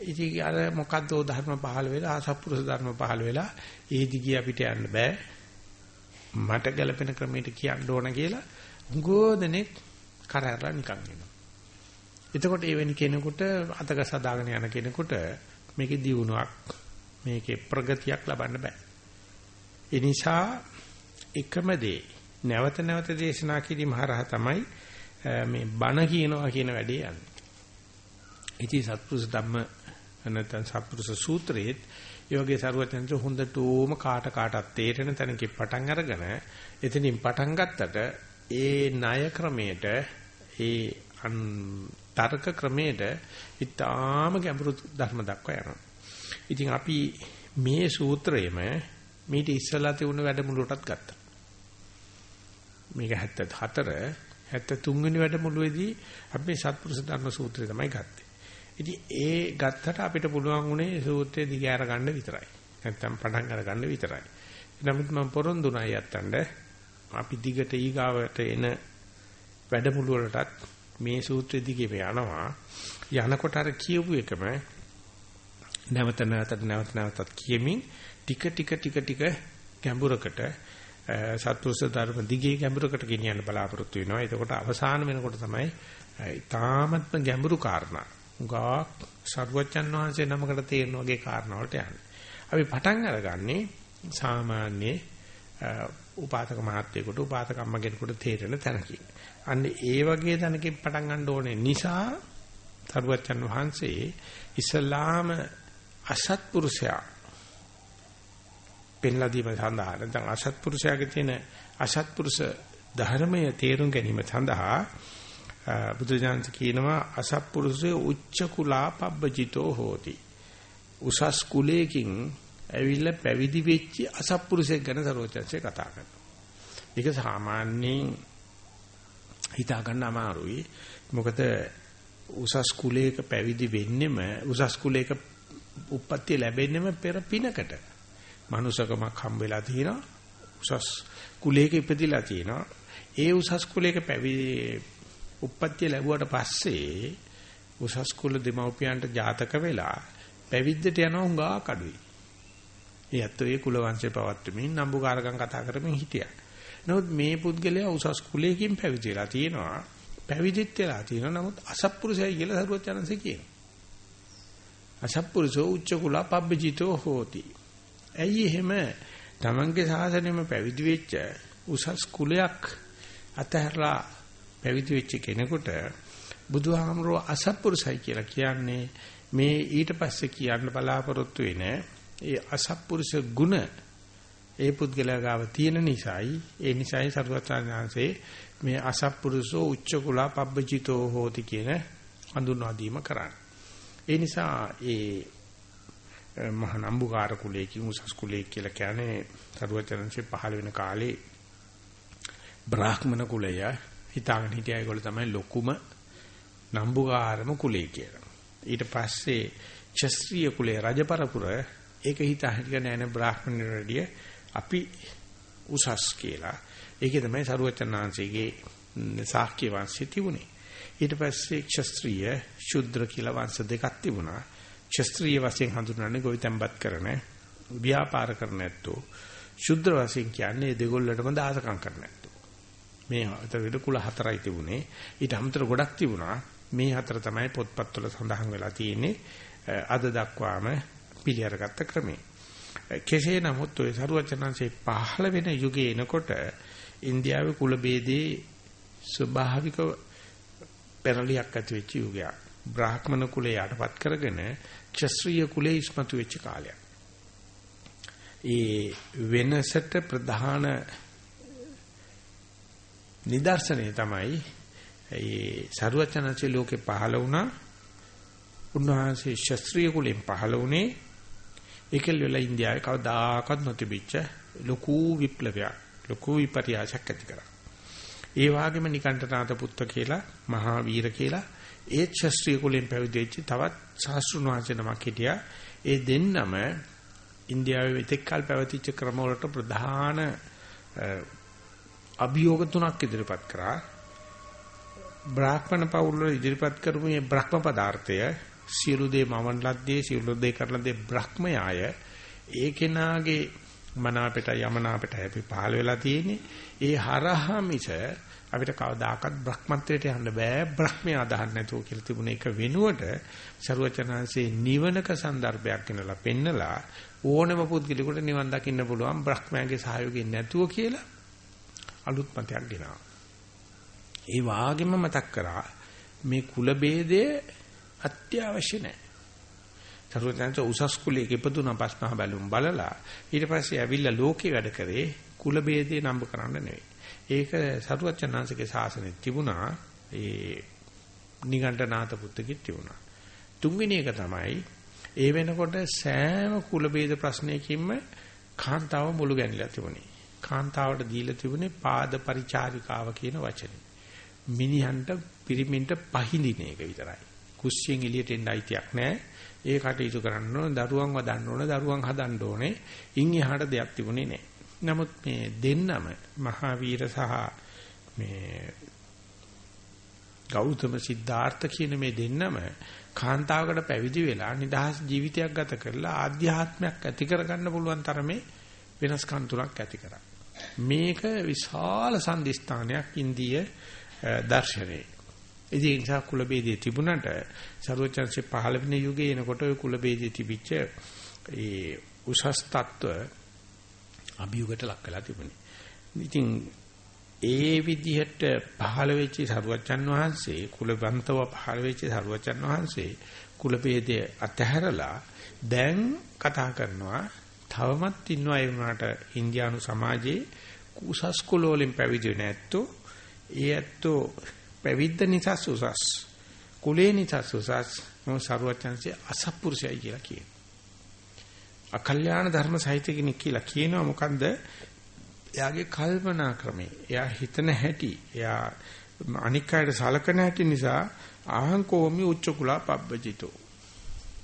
ඉතින් අර මොකද්ද ධර්ම පහළ වෙලා අසත්පුරුෂ ධර්ම පහළ වෙලා ඒ දිගිය අපිට යන්න බෑ. මට ගැළපෙන ක්‍රමයකට කියන්න ඕන කියලා ගෝදෙනෙක් කරහැරලා නිකන් එනවා. එතකොට ඒ වෙන කෙනෙකුට අතක සදාගෙන යන කෙනෙකුට මේකේ දියුණුවක් මේකේ ප්‍රගතියක් ලබන්න බෑ. ඒ නිසා එකම දේ නැවත නැවත දේශනා කිරීම හරහා තමයි මේ බණ කියනවා කියන වැඩේ යන්නේ. ඉති සත්පුරුෂ ධම්ම නැත්නම් සත්පුරුෂ සූත්‍රයේත් ඒ වගේ සරුවචනන්ත හොඳටම කාට කාටත් තේරෙන තැනකින් පටන් අරගෙන එතනින් පටන් ගත්තට ඒ ණය ක්‍රමයට ඒ තර්ක ක්‍රමයට ඊටාම ගැඹුරු ධර්ම දක්වා යනවා. ඉතින් අපි මේ සූත්‍රයේම මීට ඉස්සලා තිබුණ වැඩමුළුවටත් ගත්තා. මේක 74 73 වෙනි වැඩමුළුවේදී අපි සත්පුරුෂ ධර්ම සූත්‍රය තමයි ගත්තේ. ඉතින් ඒ ගත්තට අපිට පුළුවන් උනේ සූත්‍රය දිගෑර ගන්න විතරයි. නැත්තම් පටන් අර ගන්න විතරයි. නමුත් මම පොරොන්දුණා යත්තන්ඩ අපි දිගට ඊගාවට එන වැඩමුළු වලටත් මේ සූත්‍රෙ දිගේ යනවා. යනකොට අර කියපු එකම නැවත නැවත නැවත නැවතත් කියමින් ටික ටික ටික ටික ගැඹුරකට සත්පුරුෂ ධර්ම දිගේ ගැඹුරකට ගෙනියන්න බලාපොරොත්තු වෙනවා. එතකොට අවසාන වෙනකොට තමයි ඊ타මත්ම ගැඹුරු කාරණා. උගා සර්වචන් වහන්සේ නමකට තේරෙන වගේ කාරණා වලට යන්නේ. අපි පටන් අරගන්නේ සාමාන්‍ය උපාතක මහත්යෙකුට උපාතක අම්මගෙනෙකුට තේරෙන තැනකින්. අන්න ඒ වගේ තැනකින් පටන් ගන්න ඕනේ නිසා සර්වචන් වහන්සේ ඉස්ලාම අසත්පුරුෂයා පෙන්ලා දීම සඳහා නැත්නම් අසත්පුරුෂයාගේ තියෙන අසත්පුරුෂ ධර්මය තේරුම් ගැනීම සඳහා බුදුජානක කියනවා අසත්පුරුෂය උච්ච කුලා පබ්බජිතෝ හෝති. උසස් කුලයකින් ඇවිල්ලා පැවිදි වෙච්ච අසත්පුරුෂයෙක් ගැන සරෝජන්සේ කතා කරනවා. ඒක සාමාන්‍යයෙන් හිතා ගන්න අමාරුයි. මොකද උසස් කුලයක පැවිදි වෙන්නෙම උසස් කුලයක උප්පත්ති ලැබෙන්නෙම පෙර පිනකට. මනුසකමක් හම් වෙලා තිනවා. උසස් කුලයක ඉපදිලා තිනවා. ඒ උසස් කුලයක පැවිදි උප්පත්ති ලැබුවට පස්සේ උසස් කුල දෙමව්පියන්ට ජාතක වෙලා පැවිද්දට යනවා හුඟා කඩුයි. ඒ ඇත්තෝ ඒ කුල වංශේ පවත්වමින් නම්බුකාරකම් කතා කරමින් හිටියා. නමුත් මේ පුද්ගලයා උසස් කුලයකින් පැවිදිලා තියෙනවා. පැවිදිත් වෙලා තියෙනවා. නමුත් අසත්පුරුෂයයි කියලා සරුවත් යනසේ කියනවා. අසත්පුරුෂෝ උච්ච කුල පබ්බජිතෝ හෝති. ඇයි එහෙම තමන්ගේ සාසනෙම පැවිදි වෙච්ච උසස් කුලයක් අතහැරලා පැවිදි වෙච්ච කෙනෙකුට බුදුහාමරෝ අසත්පුරුසයි කියලා කියන්නේ මේ ඊට පස්සේ කියන්න බලාපොරොත්තු වෙන ඒ අසත්පුරුෂ ගුණ ඒ පුද්ගලයා ගාව තියෙන නිසායි ඒ නිසායි සරුවචාන්හන්සේ මේ අසත්පුරුෂෝ උච්ච කුලා පබ්බජිතෝ හෝති කියන හඳුන්වා දීම කරන්නේ. ඒ නිසා ඒ මහ නම්බුකාර කුලයේ උසස් කුලයේ කියලා කියන්නේ සරුවචාන්හන්සේ පහළ වෙන කාලේ බ්‍රාහ්මණ කුලය හිතාගෙන හිටිය ඒගොල්ලෝ තමයි ලොකුම නම්බුකාරම කුලය කියලා. ඊට පස්සේ ක්ෂත්‍රීය කුලේ රජපරපුර ඒක හිතා හිටිය නෑ නේ බ්‍රාහ්මණයරඩිය අපි උසස් කියලා. ඒකේ තමයි සරුවචනාංශයේ ශාක්‍ය වංශය තිබුණේ. ඊට පස්සේ ක්ෂත්‍රීය ශුද්‍ර කියලා වංශ දෙකක් තිබුණා. ක්ෂත්‍රීය වශයෙන් හඳුන්වන්නේ ගොවිතැන්පත් කරන ව්‍යාපාර කරන ඇත්තෝ. ශුද්‍ර වශයෙන් කියන්නේ දෙගොල්ලටම දාසකම් කරන ඇත්තෝ. මේ අතර කුල හතරයි තිබුණේ. ඊට අමතර ගොඩක් තිබුණා. මේ හතර තමයි පොත්පත්වල සඳහන් වෙලා තියෙන්නේ. අද දක්වාම පිළිඅරගත්ත ක්‍රමේ. කෙසේ නමුත් ඔය සරුවචනංශේ පහළ වෙන යුගයේ එනකොට ඉන්දියාවේ කුල ભેදේ ස්වභාවික පෙරලියක් ඇති වෙච්ච යුගයක්. බ්‍රාහ්මණ කුලේ යටපත් කරගෙන ක්ෂත්‍රීය කුලේ ඉස්මතු වෙච්ච කාලයක්. ඒ වෙනසට ප්‍රධාන නිදර්ශනය තමයි ඒ සරුවචනංශේ ලෝකේ පහළ වුණා. උන්වහන්සේ ශාස්ත්‍රීය කුලෙන් පහළ වුණේ ඒකල් වෙලා ඉන්දියාවේ කවදාකවත් නොතිබිච්ච ලොකු විප්ලවයක් ලොකු විපර්යාසයක් ඇති කරා. ඒ වගේම නිකණ්ඨනාත පුත්ත කියලා මහා වීර කියලා ඒ ශාස්ත්‍රීය කුලෙන් පැවිදිච්ච තවත් ශාස්ත්‍රුණ වහන්සේ නමක් හිටියා. ඒ දෙන්නම ඉන්දියාවේ මෙතෙක් කල් පැවතිච්ච ක්‍රමවලට ප්‍රධාන අභියෝග තුනක් ඉදිරිපත් කරා. බ්‍රාහ්මණ පවුල ඉදිරිපත් කරපු මේ බ්‍රහ්ම පදාර්ථය සියලු දේ මවන් ලද්දේ සියලු දේ කරන දේ බ්‍රහ්මයාය ඒ කෙනාගේ මනාපෙට යමනාපෙට හැපි පහළ වෙලා තියෙන්නේ ඒ හරහා මිස අපිට කවදාකවත් බ්‍රහ්මත්වයට යන්න බෑ බ්‍රහ්මයා අදහන්න නැතුව කියලා තිබුණ එක වෙනුවට ਸਰුවචනාංශේ නිවනක සන්දර්භයක් වෙනලා පෙන්නලා ඕනම පුද්ගලෙකුට නිවන් දකින්න පුළුවන් බ්‍රහ්මයාගේ සහයෝගයෙන් නැතුව කියලා අලුත් මතයක් ගෙනාවා. ඒ වාගෙම මතක් කරා මේ කුල ભેදය අත්‍යවශ්‍ය නැහැ. සරුවචනන්ත උසස් කුලයක ඉපදුනා පස්මහ බැලුම් බලලා ඊට පස්සේ ඇවිල්ලා ලෝකේ වැඩ කරේ කුල ભેදේ නම්බ කරන්න නෙවෙයි. ඒක සරුවචනන්සේගේ ශාසනයේ තිබුණා ඒ නිගණ්ඨනාත පුත්‍රකෙත් තිබුණා. තුන්වෙනි එක තමයි ඒ වෙනකොට සෑම කුල ભેද ප්‍රශ්නයකින්ම කාන්තාව මුළු ගැනිලා තිබුණේ. කාන්තාවට දීලා තිබුණේ පාද පරිචාරිකාව කියන වචනේ. මිනිහන්ට පිරිමින්ට පහඳින එක විතරයි. කුස්සියෙන් එළියට එන්න අයිතියක් නැහැ. ඒ කටයුතු කරන්න ඕන, දරුවන් වදන්න ඕන, දරුවන් හදන්න ඕනේ. ඉන් එහාට දෙයක් තිබුණේ නැහැ. නමුත් මේ දෙන්නම මහාවීර සහ මේ ගෞතම සිද්ධාර්ථ කියන මේ දෙන්නම කාන්තාවකට පැවිදි වෙලා නිදහස් ජීවිතයක් ගත කරලා ආධ්‍යාත්මයක් ඇති කරගන්න පුළුවන් තරමේ වෙනස්කම් තුනක් ඇති කරා. මේක විශාල සම්දිස්ථානයක් ඉන්දිය දර්ශනයේ. ඉතින් සා කුල ભેදේ තිබුණට සර්වචන්සේ 15 වෙනි යුගයේ එනකොට ওই කුල ભેදේ තිබිච්ච ඒ උසස් తত্ত্ব අභියුගයට ලක් වෙලා තිබුණේ. ඉතින් ඒ විදිහට පහළ වෙච්ච සරුවච්චන් වහන්සේ කුලවන්තව පහළ වෙච්ච සරුවච්චන් වහන්සේ කුල ભેදය අතහැරලා දැන් කතා කරනවා තවමත් ඉන්නවා ඒ වුණාට ඉන්දියානු සමාජයේ කුසස් කුල වලින් පැවිදි නැත්තෝ ඒ ඇත්තෝ පැවිද්ද නිසා සුසස් කුලේ නිසා සුසස් මො සරුවචන්සේ අසත්පුරුෂයයි කියලා කියනවා. අකල්‍යාණ ධර්ම සහිත කෙනෙක් කියලා කියනවා මොකන්ද? එයාගේ කල්පනා ක්‍රමය, එයා හිතන හැටි, එයා අනික් අයට සලකන හැටි නිසා ආහංකෝමි උච්ච කුලා පබ්බජිතෝ.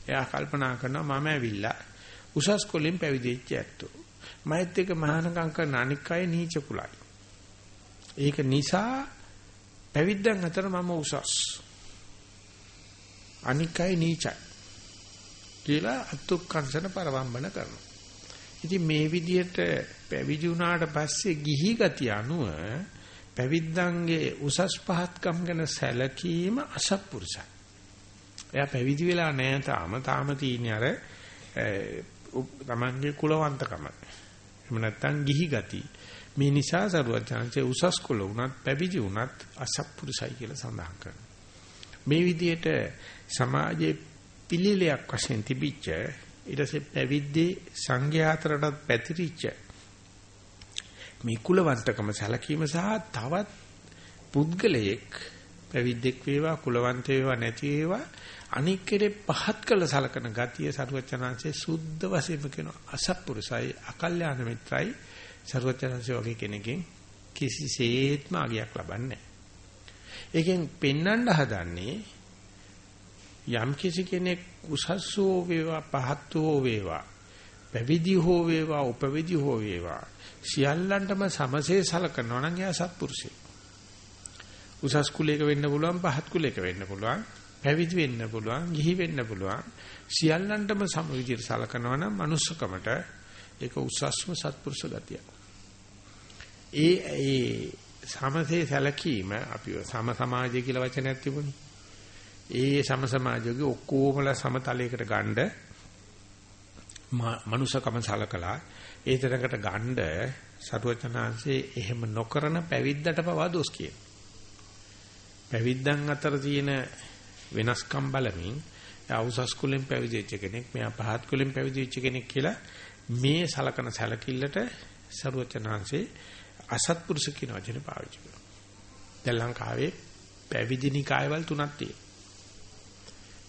එයා කල්පනා කරනවා මම ඇවිල්ලා උසස් කුලෙන් පැවිදිච්ච ඇත්තෝ. මෛත් එක මහානකම් කරන අනික් අය නීච කුලයි. ඒක නිසා පැවිද්දන් අතර මම උසස්. අනික් අය නීචයි. කියලා අත්ුක්කංශන පරවම්බන කරනවා. ඉතින් මේ විදිහට පැවිදි වුණාට පස්සේ ගිහි ගතිය අනුව පැවිද්දන්ගේ උසස් පහත්කම් ගැන සැලකීම අසත්පුරුෂයි. එයා පැවිදි වෙලා නැහැ තාම තාම තියෙන්නේ අර තමන්ගේ කුලවන්තකම. එහෙම නැත්නම් ගිහි ගතිය. මේ නිසා සරුවචාන්සේ උසස් කුල වුණත් පැවිදි වුණත් අසත්පුරුසයි කියලා සඳහන් කරනවා. මේ විදිහට සමාජයේ පිළිලයක් වශයෙන් තිබිච්ච ඊට පස්සේ පැවිද්දේ සංඝයාතරටත් පැතිරිච්ච මේ කුලවන්තකම සැලකීම සහ තවත් පුද්ගලයෙක් පැවිද්දෙක් වේවා කුලවන්ත වේවා නැති වේවා අනික් කෙරේ පහත් කළ සලකන ගතිය සරුවචනාංශයේ සුද්ධ වශයෙන්ම කියනවා. අසත්පුරුසයි අකල්යාණ මිත්‍රයි සරුවචනංශය වගේ කෙනකින් කිසිසේත්ම අගයක් ලබන්නේ ඒකෙන් පෙන්වන්න හදන්නේ යම් කිසි කෙනෙක් උසස් හෝ වේවා පහත් හෝ වේවා පැවිදි හෝ වේවා උපවිදි හෝ වේවා සියල්ලන්ටම සමසේ සලකනවා නම් එයා සත්පුරුෂයෙක්. උසස් කුලයක වෙන්න පුළුවන් පහත් කුලයක වෙන්න පුළුවන් පැවිදි වෙන්න පුළුවන් ගිහි වෙන්න පුළුවන් සියල්ලන්ටම සම විදිහට සලකනවා නම් manussකමට ඒක උසස්ම සත්පුරුෂ ගතියක්. ඒ ඒ සමසේ සැලකීම අපි සම සමාජය කියලා වචනයක් තිබුණේ. ඒ සම සමාජයේ ඔක්කොමලා සමතලයකට ගන්න මනුෂකම සලකලා ඒ තරකට ගන්න සරුවචනාංශේ එහෙම නොකරන පැවිද්දට පවා දොස් කියන. පැවිද්දන් අතර තියෙන වෙනස්කම් බලමින් අවුසස් කුලෙන් පැවිදිච්ච කෙනෙක් මෙයා පහත් කුලෙන් පැවිදිච්ච කෙනෙක් කියලා මේ සලකන සැලකිල්ලට සරුවචනාංශේ අසත්පුරුෂ කියන වචනේ පාවිච්චි කරනවා. දැන් ලංකාවේ පැවිදි නිකායවල තුනක් තියෙනවා.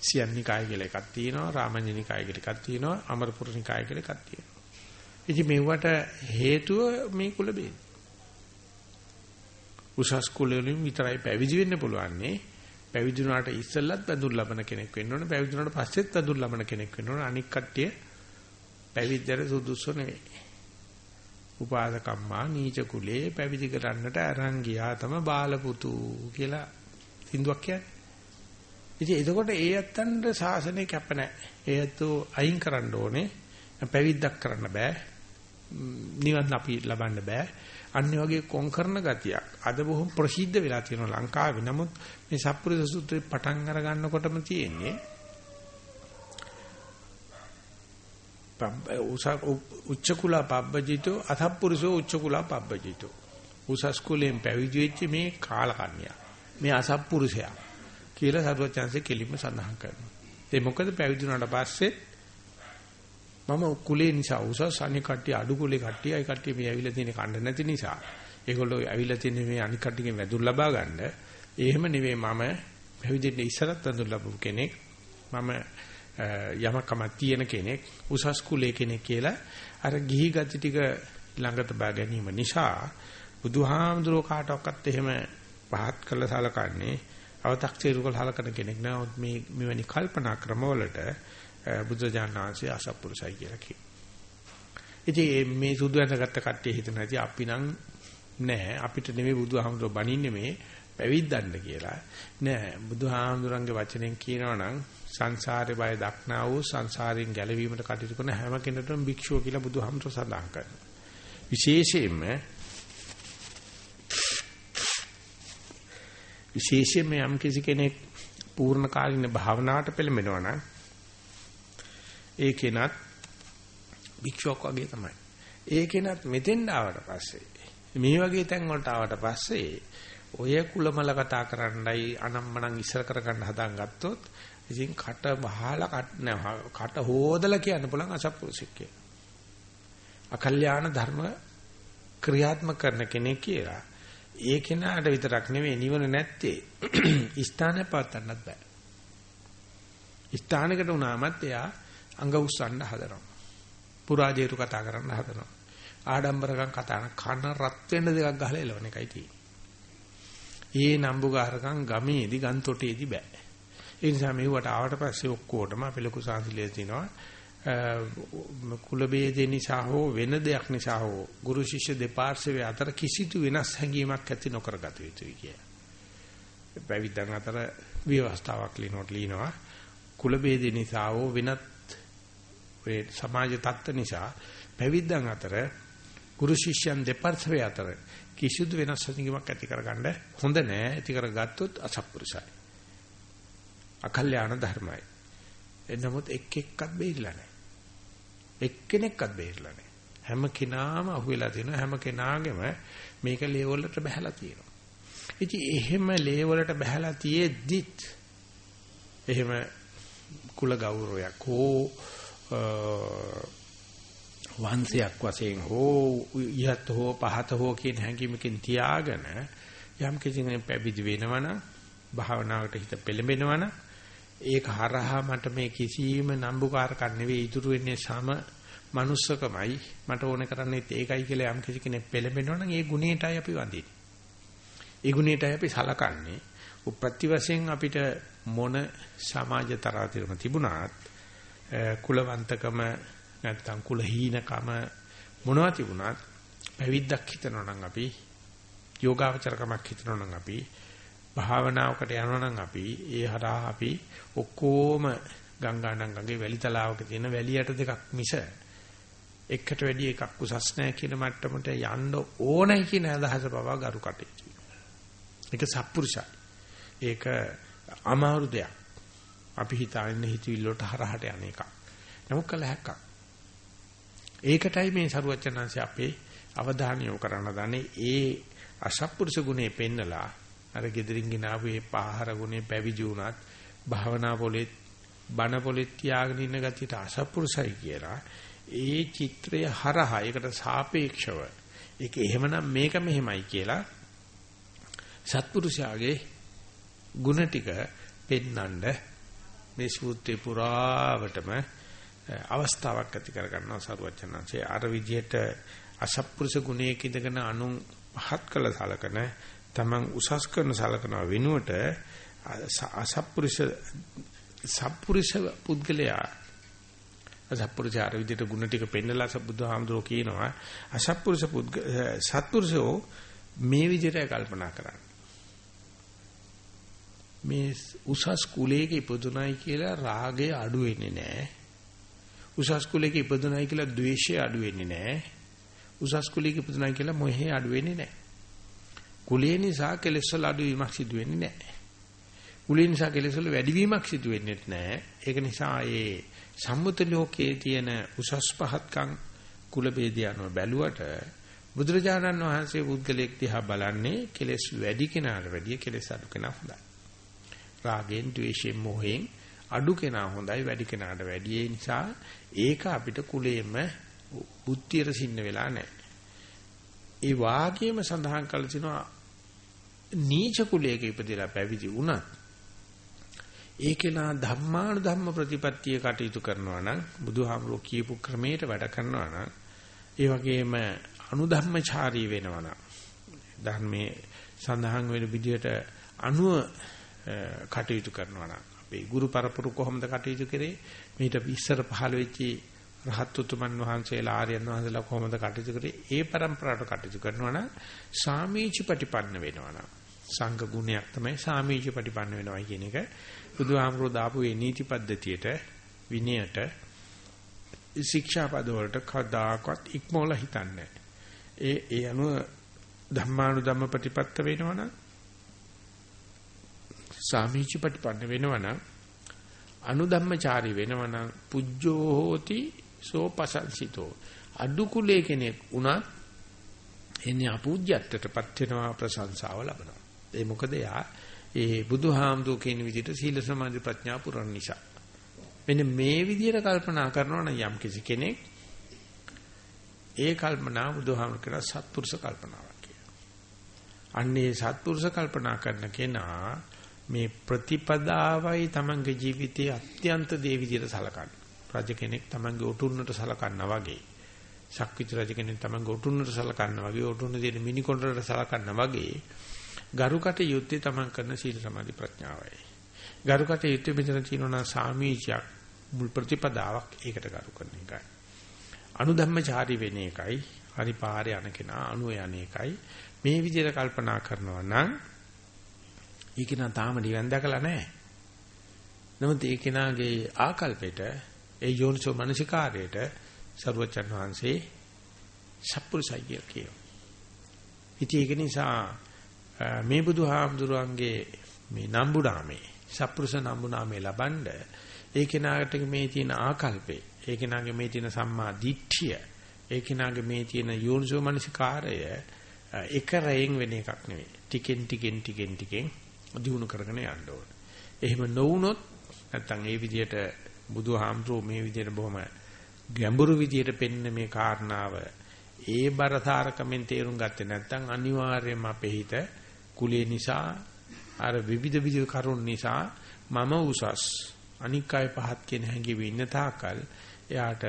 සියන් නිකාය කියලා එකක් තියෙනවා, රාමඤ්ඤ නිකාය කියලා එකක් තියෙනවා, අමරපුර නිකාය කියලා එකක් තියෙනවා. ඉතින් මේවට හේතුව මේ කුල බේද. උසස් කුලවලින් විතරයි පැවිදි වෙන්න පුළුවන්නේ. පැවිදි වුණාට ඉස්සෙල්ලත් බඳුන් ලබන කෙනෙක් වෙන්න ඕනේ. පැවිදි වුණාට පස්සෙත් බඳුන් ලබන කෙනෙක් වෙන්න ඕනේ. අනික් කට්ටිය පැවිද්දට සුදුසු නෙවෙයි. උපාසකම්මා නීච කුලේ පැවිදි කරන්නට අරන් ගියා තම බාලපුතු කියලා සින්දුවක් කියන්නේ. ඉතින් එතකොට ඒ ඇත්තන්ට සාසනය කැප නැහැ. ඒ ඇත්තෝ අයින් කරන්න ඕනේ. පැවිද්දක් කරන්න බෑ. නිවන් අපි ලබන්න බෑ. අන්නේ වගේ කොන් කරන ගතියක් අද බොහොම ප්‍රසිද්ධ වෙලා තියෙනවා ලංකාවේ. නමුත් මේ සප්පුරිස සූත්‍රේ පටන් අර ගන්නකොටම තියෙන්නේ උච්ච කුල පබ්බජිතෝ අසප්පුරිසෝ උච්ච කුල පබ්බජිතෝ. උසස් කුලෙන් පැවිදි වෙච්ච මේ කාලකන්‍යා. මේ අසප්පුරුෂයා කියලා සරුවචාන්සේ කෙලින්ම සඳහන් කරනවා. ඒ මොකද පැවිදි වුණාට පස්සේ මම කුලේ නිසා උසස් අනික කට්ටිය අඩු කුලේ කට්ටිය අය කට්ටිය මේ ඇවිල්ලා තියෙන කණ්ඩ නැති නිසා. ඒගොල්ලෝ ඇවිල්ලා තියෙන මේ අනික කට්ටියගෙන් වැදුම් ලබා ගන්න. එහෙම නෙවෙයි මම පැවිදෙන්න ඉස්සරත් වැදුම් ලැබු කෙනෙක්. මම යමකම තියෙන කෙනෙක් උසස් කුලේ කෙනෙක් කියලා අර ගිහි ගති ටික ළඟට බා ගැනීම නිසා බුදුහාමුදුරෝ කාටවත් එහෙම පහත් කළ සලකන්නේ අව탁සීරු කළ සලකන කෙනෙක් නෑ මේ මෙවැනි කල්පනා ක්‍රමවලට බුදුජානනාංශය අසප්පුරුසයි කියලා කියනවා. ඉතින් මේ සුදු ඇඳගත්ත කට්ටිය හිතන ඇති අපි නම් නෑ අපිට නෙමෙයි බුදුහාමුදුර බණින්නේ මේ පැවිද්දන්න කියලා. නෑ බුදුහාමුදුරන්ගේ වචනෙන් කියනවා නම් සංසාරේ බය දක්නා වූ සංසාරයෙන් ගැලවීමට කටයුතු කරන හැම කෙනෙකුටම භික්ෂුව කියලා බුදුහාමුදුර සඳහන් කරනවා. විශේෂයෙන්ම විශේෂයෙන්ම යම් කිසි කෙනෙක් පූර්ණ කාලින භාවනාවට පෙළඹෙනවා නම් ඒ කෙනත් භික්ෂුවක් වගේ තමයි. ඒ කෙනත් මෙතෙන් ආවට පස්සේ මේ වගේ තැන් වලට ආවට පස්සේ ඔය කුලමල කතා කරන්නයි අනම්මනම් ඉස්සර කරගන්න හදාන් ගත්තොත් ඉතින් කට බහලා කට හොදලා කියන්න පුළුවන් අසත්පුරුෂෙක් කියලා. අකල්‍යාණ ධර්ම ක්‍රියාත්මක කරන කෙනෙක් කියලා. ඒ කෙනාට විතරක් නෙවෙයි නිවන නැත්තේ ස්ථානය පවත්න්නත් බෑ. ස්ථානයකට උනාමත් එයා අඟ උස්සන්න හදනවා. පුරාජේරු කතා කරන්න හදනවා. ආඩම්බරකම් කතා කරන කන රත් වෙන්න දෙකක් ගහලා එලවන එකයි තියෙන්නේ. ඒ නම්බුකාරකම් ගමේදී ගන්තොටේදී බෑ. ඒ නිසා මෙවට ආවට පස්සේ ඔක්කොටම අපි ලොකු සාන්තිලිය තිනවා. කුල ભેදේ නිසා හෝ වෙන දෙයක් නිසා හෝ ගුරු ශිෂ්‍ය දෙපාර්ශ්වයේ අතර කිසිදු වෙනස් හැඟීමක් ඇති නොකරගත යුතුයි කිය. පැවිද්දන් අතර විවස්ථාවක් ලිනොට ලිනවා. කුල ભેදේ නිසා හෝ වෙනත් ඔය සමාජ තත්ත්ව නිසා පැවිද්දන් අතර ගුරු ශිෂ්‍යයන් දෙපර්ශ්වය අතර කිසිදු වෙනස් සංකීමක් ඇති කරගන්න හොඳ නෑ ඇති කරගත්තොත් අසත්පුරුෂයි අකල්යාණ ධර්මයි එනමුත් එක් එක්කත් බේරිලා නෑ එක්කෙනෙක්වත් බේරිලා නෑ හැම කෙනාම අහුවෙලා තියෙනවා හැම කෙනාගේම මේක ලේවලට බහැලා තියෙනවා. ඉතින් එහෙම ලේවලට බහැලා තියෙද්දිත් එහෙම කුල ගෞරවයක් හෝ වංශයක් වශයෙන් හෝ යහත් හෝ පහත හෝ කියන හැඟීමකින් තියාගෙන යම් කිසි කෙනෙක් පැවිදි වෙනවනම් භාවනාවට හිත පෙළඹෙනවනම් ඒක හරහා මට මේ කිසිම නම්බුකාරකම් නෙවෙයි ඉතුරු වෙන්නේ සම manussකමයි මට ඕන කරන්නේ ඒකයි කියලා යම් කිසි කෙනෙක් පෙළඹෙනවනම් ඒ ගුණයටයි අපි වඳින්නේ. ඒ ගුණයටයි අපි සලකන්නේ. උපත්ති වශයෙන් අපිට මොන සමාජ තරාතිරම තිබුණාත් කුලවන්තකම නැත්තම් කුලහීනකම මොනවා තිබුණත් පැවිද්දක් හිතනවා නම් අපි යෝගාවචරකමක් හිතනවා නම් අපි භාවනාවකට යනවා නම් අපි ඒ හරහා අපි ඔක්කොම ගංගානම් ගඟේ වැලි තලාවක තියෙන වැලියට දෙකක් මිස එකට වැඩි එකක් උසස් නැහැ කියන මට්ටමට යන්න ඕනයි කියන අදහස පවා ගරු කටයුතු. ඒක සත්පුරුෂයි. ඒක අමාරු දෙයක්. අපි හිතාගෙන හිතවිල්ල වලට හරහට යන එක. නමුත් කළ හැක්කක්. ඒකටයි මේ සරුවචනංශය අපේ අවධානය යොමු කරන්න දන්නේ ඒ අසත්පුරුෂ ගුණේ පෙන්නලා අර gedirin ගෙනාවු ඒ පාහර ගුණේ පැවිදි වුණත් භාවනා පොලෙත් බණ පොලෙත් තියාගෙන ඉන්න ගතියට අසත්පුරුෂයි කියලා ඒ චිත්‍රය හරහා ඒකට සාපේක්ෂව ඒක එහෙමනම් මේක මෙහෙමයි කියලා සත්පුරුෂයාගේ ಗುಣ ටික පෙන්නඳ මේ සූත්‍රේ පුරාවටම අවස්ථාවක් ඇති කර ගන්නවා සරුවචනංශේ අර විදිහට අසත්පුරුෂ ගුණයක ඉඳගෙන අනුන් පහත් කළ සලකන තමන් උසස් කරන සලකන වෙනුවට අසත්පුරුෂ සත්පුරුෂ පුද්ගලයා අසත්පුරුෂ ආර විදිහට ಗುಣ ටික පෙන්නලා සබුදුහාමුදුරෝ කියනවා අසත්පුරුෂ පුද්ග සත්පුරුෂෝ මේ විදිහට කල්පනා කරන්නේ මේ උසස් කුලයක ඉපදුනායි කියලා රාගය අඩු වෙන්නේ නැහැ. උසස් කුලයක ඉපදුනායි කියලා ද්වේෂය අඩු වෙන්නේ නැහැ. උසස් කුලයක ඉපදුනායි කියලා මොහේ අඩු වෙන්නේ නැහැ. කුලේ නිසා කෙලෙස් වල අඩුවීමක් සිදු වෙන්නේ නැහැ. කුලේ නිසා කෙලෙස් වල වැඩිවීමක් සිදු වෙන්නේ නැහැ. ඒක නිසා ඒ සම්මුත ලෝකයේ තියෙන උසස් පහත්කම් කුල ભેදය අනුව බැලුවට බුදුරජාණන් වහන්සේ පුද්ගලෙක් දිහා බලන්නේ කෙලෙස් වැඩි කෙනාට වැඩිය කෙලෙස් අඩු කෙනා හොඳයි. රාගෙන්, ද්වේෂයෙන්, මෝහයෙන් අඩු කෙනා හොඳයි වැඩි කෙනාට වැඩි. නිසා ඒක අපිට කුලේම බුද්ධියට සින්න වෙලා නැහැ. ඒ වාගේම සඳහන් කළ තිනවා නීච කුලයක ඉපදලා පැවිදි වුණත් ඒකේලා ධම්මානු ධම්ම ප්‍රතිපත්තිය කටයුතු කරනවා නම් බුදුහාමුදුරුවෝ කියපු ක්‍රමයට වැඩ කරනවා නම් ඒ වගේම අනුධම්මචාරී වෙනවා නම් ධර්මයේ සඳහන් වෙන විදිහට අනුව කටයුතු කරනවා නම් අපේ ගුරු පරපුරු කොහොමද කටයුතු කරේ? මීට ඉස්සර පහළ වෙච්ච රහත් උතුමන් වහන්සේලා ආර්යයන් වහන්සේලා කොහොමද කටයුතු කරේ? ඒ પરම්පරාවට කටයුතු කරනවා නම් සාමීචි ප්‍රතිපන්න වෙනවා නම්. සංඝ ගුණයක් තමයි සාමීචි ප්‍රතිපන්න වෙනවා කියන එක. බුදුහාමුදුරුවෝ දාපු මේ නීති පද්ධතියට විනයට ශික්ෂා පද වලට කවදාකවත් ඉක්මවලා හිතන්නේ ඒ ඒ අනුව ධම්මානුධම්ම ප්‍රතිපත්ත වෙනවනම් සාමීචි ප්‍රතිපන්න වෙනවනම් අනුධම්මචාරි වෙනවනම් පුජ්ජෝ හෝති සෝපසංසිතෝ අඩු කුලේ කෙනෙක් වුණත් එන්නේ අපූජ්‍යත්වයටපත් වෙනවා ප්‍රශංසාව ලබනවා ඒ මොකද යා ඒ බුදුහාමුදුර කියන විදිහට සීල සමාධි ප්‍රඥා පුරන නිසා මෙන්න මේ විදිහට කල්පනා කරනවා නම් යම් කිසි කෙනෙක් ඒ කල්පනා බුදුහාමුදුර කියන සත්පුරුෂ කල්පනාවක් කියලා. අන්නේ සත්පුරුෂ කල්පනා කරන කෙනා මේ ප්‍රතිපදාවයි තමන්ගේ ජීවිතයේ අත්‍යන්ත දේ විදිහට සලකන්නේ. රජ කෙනෙක් තමන්ගේ ඔටුන්නට සලකනවා වගේ. ශක්විත රජ කෙනෙක් තමන්ගේ ඔටුන්නට සලකනවා වගේ ඔටුන්න දෙන මිනිකොණ්ඩරට සලකනවා වගේ. ගරුකට යුත්තේ තමන් කරන සීල සමාධි ප්‍රඥාවයි. ගරුකට යුත්තේ මෙතන තියෙනවා සාමීචයක් මුල් ප්‍රතිපදාවක් ඒකට ගරු කරන එකයි. අනුධම්මචාරී වෙන එකයි. හරි පාරේ යන කෙනා අනු යන එකයි. මේ විදිහට කල්පනා කරනවා නම් ඒක නා තාම නිවන් දැකලා නැහැ. නමුත් ඒ කෙනාගේ ආකල්පෙට ඒ යෝනිසෝ මනසිකාරයට සරුවචන් වහන්සේ සප්පුරුසයි කියලා කියනවා. ඉතින් ඒක නිසා මේ බුදුහාමුදුරන්ගේ මේ නම්බුනාමේ සප්පුරුෂ නම්බුනාමේ ලබනද ඒ කෙනාට මේ තියෙන ආකල්පේ ඒ කෙනාගේ මේ තියෙන සම්මා දිට්ඨිය ඒ කෙනාගේ මේ තියෙන යෝනිසෝ මනසිකාරය එක රැයෙන් වෙන එකක් නෙවෙයි. ටිකෙන් ටිකෙන් ටිකෙන් ටිකෙන් දිනු කරගෙන යන්න ඕන. එහෙම නොවුනොත් නැත්තම් ඒ විදිහට බුදුහාමුදුරුවෝ මේ විදිහට බොහොම ගැඹුරු විදිහට පෙන්න මේ කාරණාව. ඒ බරසාරකමෙන් තේරුම් ගත්තේ නැත්නම් අනිවාර්යයෙන්ම අපේ හිත කුලේ නිසා අර විවිධ විවිධ කරුණ නිසා මම උසස්. අනික් අය පහත් කියන හැඟීම ඉන්න තාකල් එයාට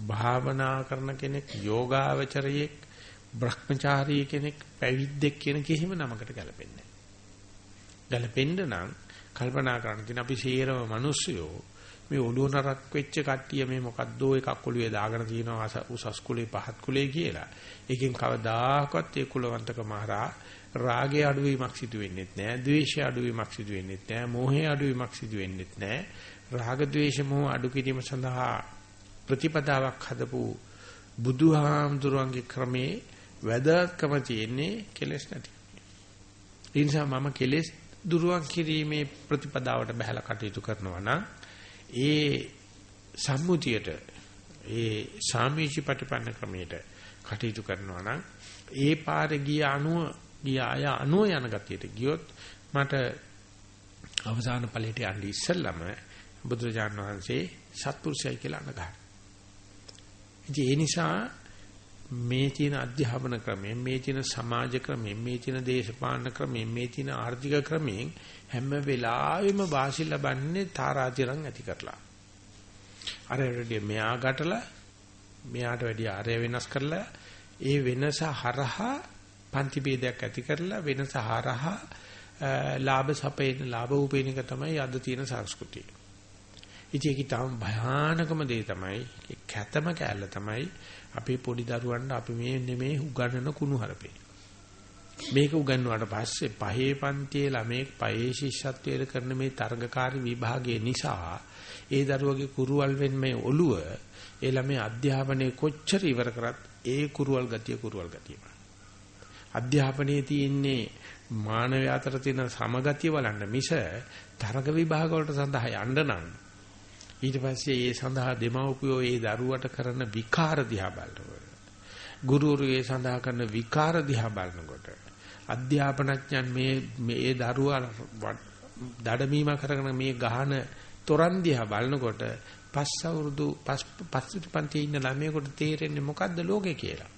භාවනා කරන කෙනෙක් යෝගාවචරයෙක් භ්‍රමචාරී කෙනෙක් පැවිද්දෙක් කියන කිසිම නමකට ගැලපෙන්නේ ගැලපෙන්න නම් කල්පනා කරන්න තියෙන අපි සේරම මිනිස්සුયો මේ ඔළුව නරක් වෙච්ච කට්ටිය මේ මොකද්දෝ එකක් ඔළුවේ දාගෙන තියෙනවා උසස් කුලේ පහත් කුලේ කියලා. ඒකෙන් කවදාකවත් ඒ කුලවන්තකම හරහා රාගයේ අඩුවීමක් සිදු වෙන්නේ නැහැ, ද්වේෂයේ අඩුවීමක් සිදු වෙන්නේ නැහැ, මෝහයේ අඩුවීමක් සිදු වෙන්නේ නැහැ. රාග ද්වේෂ මෝහ අඩු කිරීම සඳහා ප්‍රතිපදාවක් හදපු බුදුහාමුදුරන්ගේ ක්‍රමේ වැදගත්කම තියෙන්නේ කෙලෙස් නැති. ඒ නිසා මම කෙලෙස් දුරුවන් කිරීමේ ප්‍රතිපදාවට බහැලා කටයුතු කරනවා නම් ඒ සම්මුතියට ඒ සාමීචි ප්‍රතිපන්න ක්‍රමයට කටයුතු කරනවා නම් ඒ පාරේ ගිය අනුව ගිය අය අනුව යන ගතියට ගියොත් මට අවසාන ඵලයට යන්න ඉස්සෙල්ලම බුදුරජාණන් වහන්සේ සත්පුරුෂයයි කියලා අනගහන. ඉතින් ඒ නිසා මේ තියෙන අධ්‍යාපන ක්‍රමයෙන් මේ තියෙන සමාජ ක්‍රමයෙන් මේ තියෙන දේශපාලන ක්‍රමයෙන් මේ තියෙන ආර්ථික ක්‍රමයෙන් හැම වෙලාවෙම වාසි ලබන්නේ තාරාතිරම් ඇති කරලා අර වැඩි මෙයා ගැටලා මෙයාට වැඩි ආරය වෙනස් කරලා ඒ වෙනස හරහා පන්ති ભેදයක් ඇති කරලා වෙනස හරහා ලාභ සපේන ලාභ උපේන එක තමයි අද තියෙන සංස්කෘතිය. ඉතින් ඒක තාම භයානකම දේ තමයි කැතම කැලල තමයි අපේ පොඩි දරුවන්ට අපි මේ නෙමේ උගන්නන කුණු හරපේ. මේක උගන්වුවාට පස්සේ පහේ පන්තියේ ළමයේ පහේ ශිෂ්‍යත්වයේ කරන මේ තරගකාරී විභාගයේ නිසා ඒ දරුවගේ කුරුවල් වෙන මේ ඔළුව ඒ ළමයේ අධ්‍යාපනයේ කොච්චර ඉවර කරත් ඒ කුරුවල් ගතිය කුරුවල් ගතියම අධ්‍යාපනයේ තියෙන්නේ මානවය අතර තියෙන සමගතිය බලන්න මිස තරග විභාග වලට සඳහා යන්න නම් ඊට පස්සේ ඒ සඳහා දෙමව්පියෝ ඒ දරුවට කරන විකාර දිහා බලනකොට ගුරුවරු ඒ සඳහා කරන විකාර දිහා බලනකොට අධ්‍යාපනඥයන් මේ මේ දරුවා දඩමීම කරගෙන මේ ගහන තොරන් දිහා බලනකොට පස් අවුරුදු පස් පස් පන්තියේ ඉන්න ළමයෙකුට තේරෙන්නේ මොකද්ද ලෝකේ කියලා.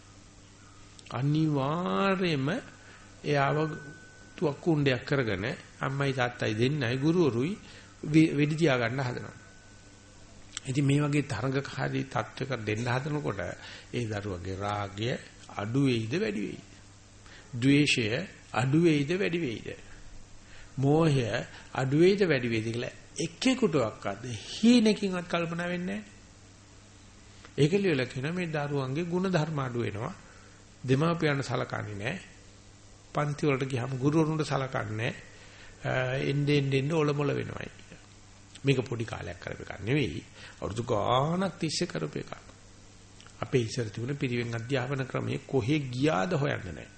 අනිවාර්යයෙන්ම එයාව තුක්කුණ්ඩයක් කරගෙන අම්මයි තාත්තයි දෙන්නයි ගුරුවරුයි වෙඩි තියා ගන්න හදනවා. ඉතින් මේ වගේ තරඟකාරී තත්වයක දෙන්න හදනකොට ඒ දරුවගේ රාගය අඩු වෙයිද වැඩි වෙයිද? ද්වේෂය අඩු වෙයිද වැඩි වෙයිද? මෝහය අඩු වෙයිද වැඩි වෙයිද කියලා එක්කෙකුටවත් හීනකින්වත් කල්පනා වෙන්නේ නැහැ. ඒක ලියලා කියන මේ දරුවන්ගේ ගුණ ධර්ම අඩු වෙනවා. දෙමාපියන් සලකන්නේ නැහැ. පන්ති වලට ගියාම ගුරුවරුන්ට සලකන්නේ නැහැ. එන්නේ එන්නේ ඔලොමල වෙනවයි. මේක පොඩි කාලයක් කරපු එකක් නෙවෙයි. අවුරුදු ගාණක් තිස්සේ කරපු එකක්. අපේ ඉස්සර තිබුණ පිරිවෙන් අධ්‍යාපන ක්‍රමයේ කොහෙ ගියාද හොයන්න නැහැ.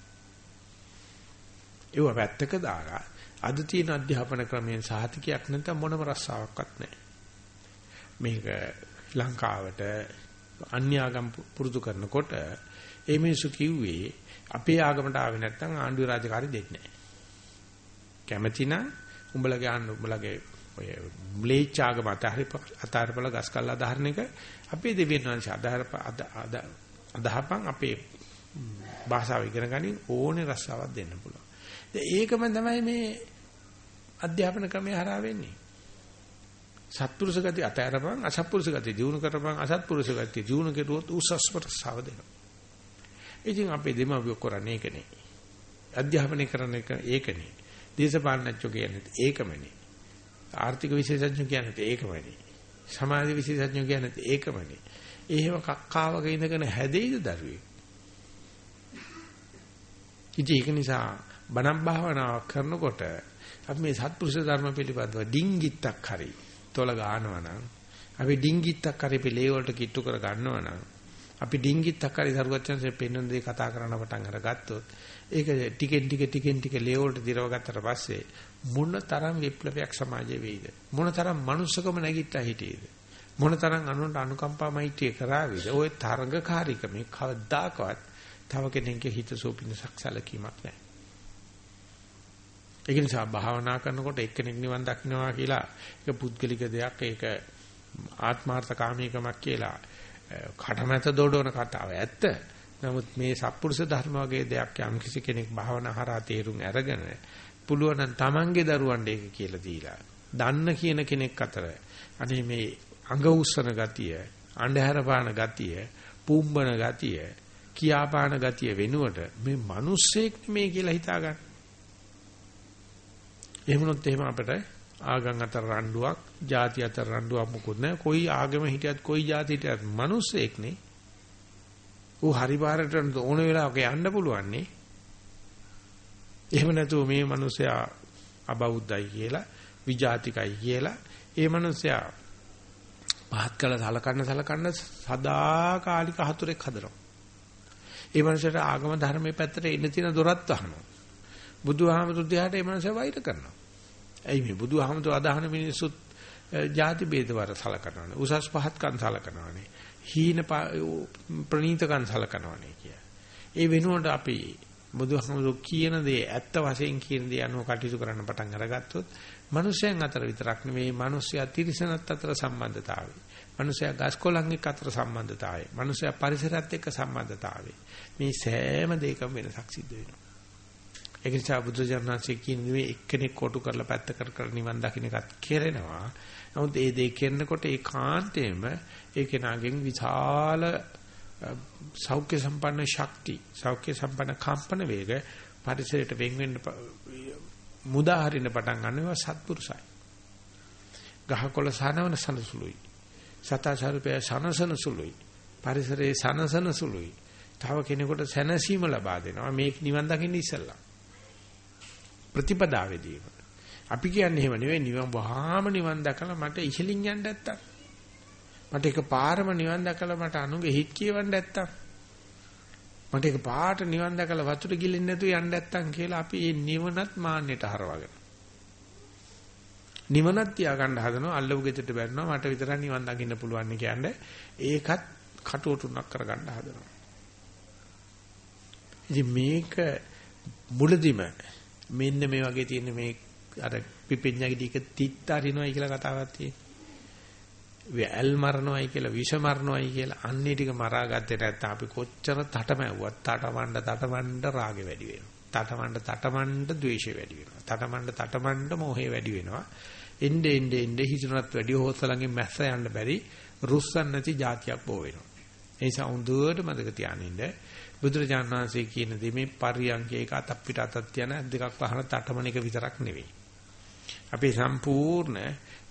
ඒව වැත්තක දාලා අද තියෙන අධ්‍යාපන ක්‍රමයෙන් සාහිතිකයක් නැත්නම් මොනම රස්සාවක්වත් නැහැ. මේක ලංකාවට අන්‍යාගම් පුරුදු කරනකොට ඒ මිනිස්සු කිව්වේ අපේ ආගමට ආවේ නැත්නම් ආණ්ඩුවේ රාජකාරි දෙන්නේ නැහැ. කැමැතිනම් උඹලගේ ආණ්ඩු උඹලගේ ඔය ම්ලේච්ඡාගම අතාරපල ගස්කල් අදහරන එක අපේ දෙවියන් වහන්සේ අදහර අදහපන් අපේ භාෂාව ඉගෙන ගනින් ඕනේ රස්සාවක් දෙන්න පුළුවන්. ඒකම තමයි මේ අධ්‍යාපන ක්‍රමය හරහා වෙන්නේ. සත්පුරුෂ ගති අතහැරපන් අසත්පුරුෂ ගති දිනු කරපන් අසත්පුරුෂ ගති දිනු කෙරුවොත් උසස් ප්‍රසාව දෙනවා. ඉතින් අපේ දෙමාපියෝ කරන්නේ ඒකනේ. අධ්‍යාපනය කරන එක ඒකනේ. දේශපාලනඥයෝ කියන්නේ ඒකමනේ. ආර්ථික විශේෂඥයෝ කියන්නේ ඒකමනේ. සමාජ විශේෂඥයෝ කියන්නේ ඒකමනේ. එහෙම කක්කාවක ඉඳගෙන හැදෙයිද දරුවෙක්? ඉතින් ඒක නිසා බණක් භාවනාවක් කරනකොට අපි මේ සත්පුරුෂ ධර්ම පිළිබඳව ඩිංගිත්තක් හරි තොල ගන්නවා නම් අපි ඩිංගිත්තක් හරි පිළේ වලට කිට්ටු කර ගන්නවා නම් අපි ඩිංගිත් අක්කාරි දරුවචන්සේ පෙන්වන දේ කතා කරන්න පටන් අරගත්තොත් ඒක ටිකෙන් ටික ටිකෙන් ටික ලේවලට දිරවගත්තට පස්සේ මොන තරම් විප්ලවයක් සමාජයේ වෙයිද? මොන තරම් මනුස්සකම නැගිට්ටා හිටියේද? මොන තරම් අනුන්ට අනුකම්පා මෛත්‍රිය කරාවිද? ওই තරඟකාරීකම කවදාකවත් තව කෙනෙක්ගේ හිත සෝපිනසක් සැලකීමක් නැහැ. ඒක නිසා භාවනා කරනකොට එක්කෙනෙක් නිවන් දකින්නවා කියලා ඒක පුද්ගලික දෙයක් ඒක ආත්මార్థකාමීකමක් කියලා කටමැත දොඩවන කතාව ඇත්ත. නමුත් මේ සත්පුරුෂ ධර්ම වගේ දෙයක් යම් කිසි කෙනෙක් භාවනා හරහා තේරුම් අරගෙන පුළුවන් නම් Tamange දරුවන්ට ඒක කියලා දීලා දන්න කියන කෙනෙක් අතර අනේ මේ අඟ උස්සන ගතිය, අන්ධහැර පාන ගතිය, පුම්බන ගතිය, කියාපාන ගතිය වෙනුවට මේ මිනිස්සෙක් මේ කියලා හිතා ගන්න. එහෙම වුණොත් එහෙම අපිට ආගම් අතර රණ්ඩුවක්, ಜಾති අතර රණ්ඩුවක් මොකුත් නැහැ. කොයි ආගම හිටියත් කොයි ಜಾති හිටියත් මිනිස්සෙක් නේ. ඌ හරි පාරට ඕන වෙලාවක යන්න පුළුවන් නේ. එහෙම නැතුව මේ මිනිසයා අබෞද්ධයි කියලා, විජාතිකයි කියලා, ඒ මිනිසයා පහත් කළ සලකන්න සලකන්න සදාකාලික හතුරෙක් හදනවා. ඒ මනුස්සයට ආගම ධර්මයේ පැත්තට එන්න තියෙන දොරත් වහනවා. බුදුහාමුදුරු දිහාට ඒ මනුස්සයා වෛර කරනවා. ඇයි මේ බුදුහාමුදුරු අදහන මිනිස්සුත් ಜಾති ભેදවර සලකනවානේ. උසස් පහත්කම් සලකනවානේ. හීන ප්‍රනීතකම් සලකනවානේ කිය. ඒ වෙනුවට අපි බුදුහාමුදුරු කියන දේ ඇත්ත වශයෙන් කියන දේ අනුව කටයුතු කරන්න පටන් අරගත්තොත් මිනිස්යන් අතර විතරක් නෙවෙයි මිනිස්යා තිරිසනත් අතර සම්බන්ධතාවය. මිනිස්යා ගස්කොලන් එක්ක අතර සම්බන්ධතාවය. මිනිස්යා පරිසරයත් එක්ක සම්බන්ධතාවය. මේ සෑම දෙයකම වෙනසක් සිද්ධ වෙනවා. ඒක නිසා බුදුජානනාංශයේ කියන්නේ එක්කෙනෙක් කොටු කරලා පැත්ත කර කර නිවන් දකින්න එකත් කෙරෙනවා. නමුත් ඒ දේ කරනකොට ඒකාන්තයෙන්ම ඒ කෙනාගෙන් විශාල සෞඛ්‍ය සම්පන්න ශක්ති සෞඛ්‍ය සම්පන්න කම්පන වේග පරිසරයට වෙන් වෙන්න මුදා හරින්න පටන් ගන්නවා සත්පුරුසයි. ගහකොළ සනවන සනසුලුයි. සතාචාරුපය සනසන සුලුයි. පරිසරයේ සනසන සුලුයි. තව කෙනෙකුට සැනසීම ලබා දෙනවා මේක නිවන් දකින්න ඉස්සෙල්ලා. ප්‍රතිපදාවේදී. අපි කියන්නේ එහෙම නෙවෙයි නිවන් වහාම නිවන් දැකලා මට ඉහලින් යන්න නැත්තම්. මට එක පාරම නිවන් දැකලා මට අනුගේ හිත් කියවන්න නැත්තම්. මට එක පාට නිවන් දැකලා වතුර ගිලින්න නැතුව යන්න නැත්තම් කියලා අපි මේ නිවනත් මාන්නයට හරවගෙන. නිවනත් තියාගන්න හදනවා අල්ලපු ගෙදරට බැරිනවා මට විතරක් නිවන් දකින්න පුළුවන් කියන්නේ ඒකත් කටුවටුනක් කරගන්න හදනවා. ඉතින් මේක මුලදිම මෙන්න මේ වගේ තියෙන මේ අර පිපෙඤ්ඤාගේ දීක තිත් අරිනවයි කියලා කතාවක් තියෙනවා. ඇල් මරනවයි කියලා විෂ මරනවයි කියලා අන්නේ ටික මරාගත්තේ නැත්නම් අපි කොච්චර තටමැව්වත් තටමඬ තටමඬ රාගෙ වැඩි වෙනවා. තටමඬ තටමඬ ද්වේෂෙ වැඩි වෙනවා. තටමඬ තටමඬ මොහේ වැඩි වෙනවා. එnde ende ende හිතුණත් වැඩි හොස්සලංගෙන් මැස්ස යන්න බැරි රුස්සන් නැති જાතියක් බෝ වෙනවා. ඒ නිසා හොඳට මතක තියානින්න බුදුරජාණන් වහන්සේ කියන දේ මේ පරියන්කේ එක අතක් පිට අතක් තියන දෙකක් පහන තටමන එක විතරක් නෙවෙයි. අපේ සම්පූර්ණ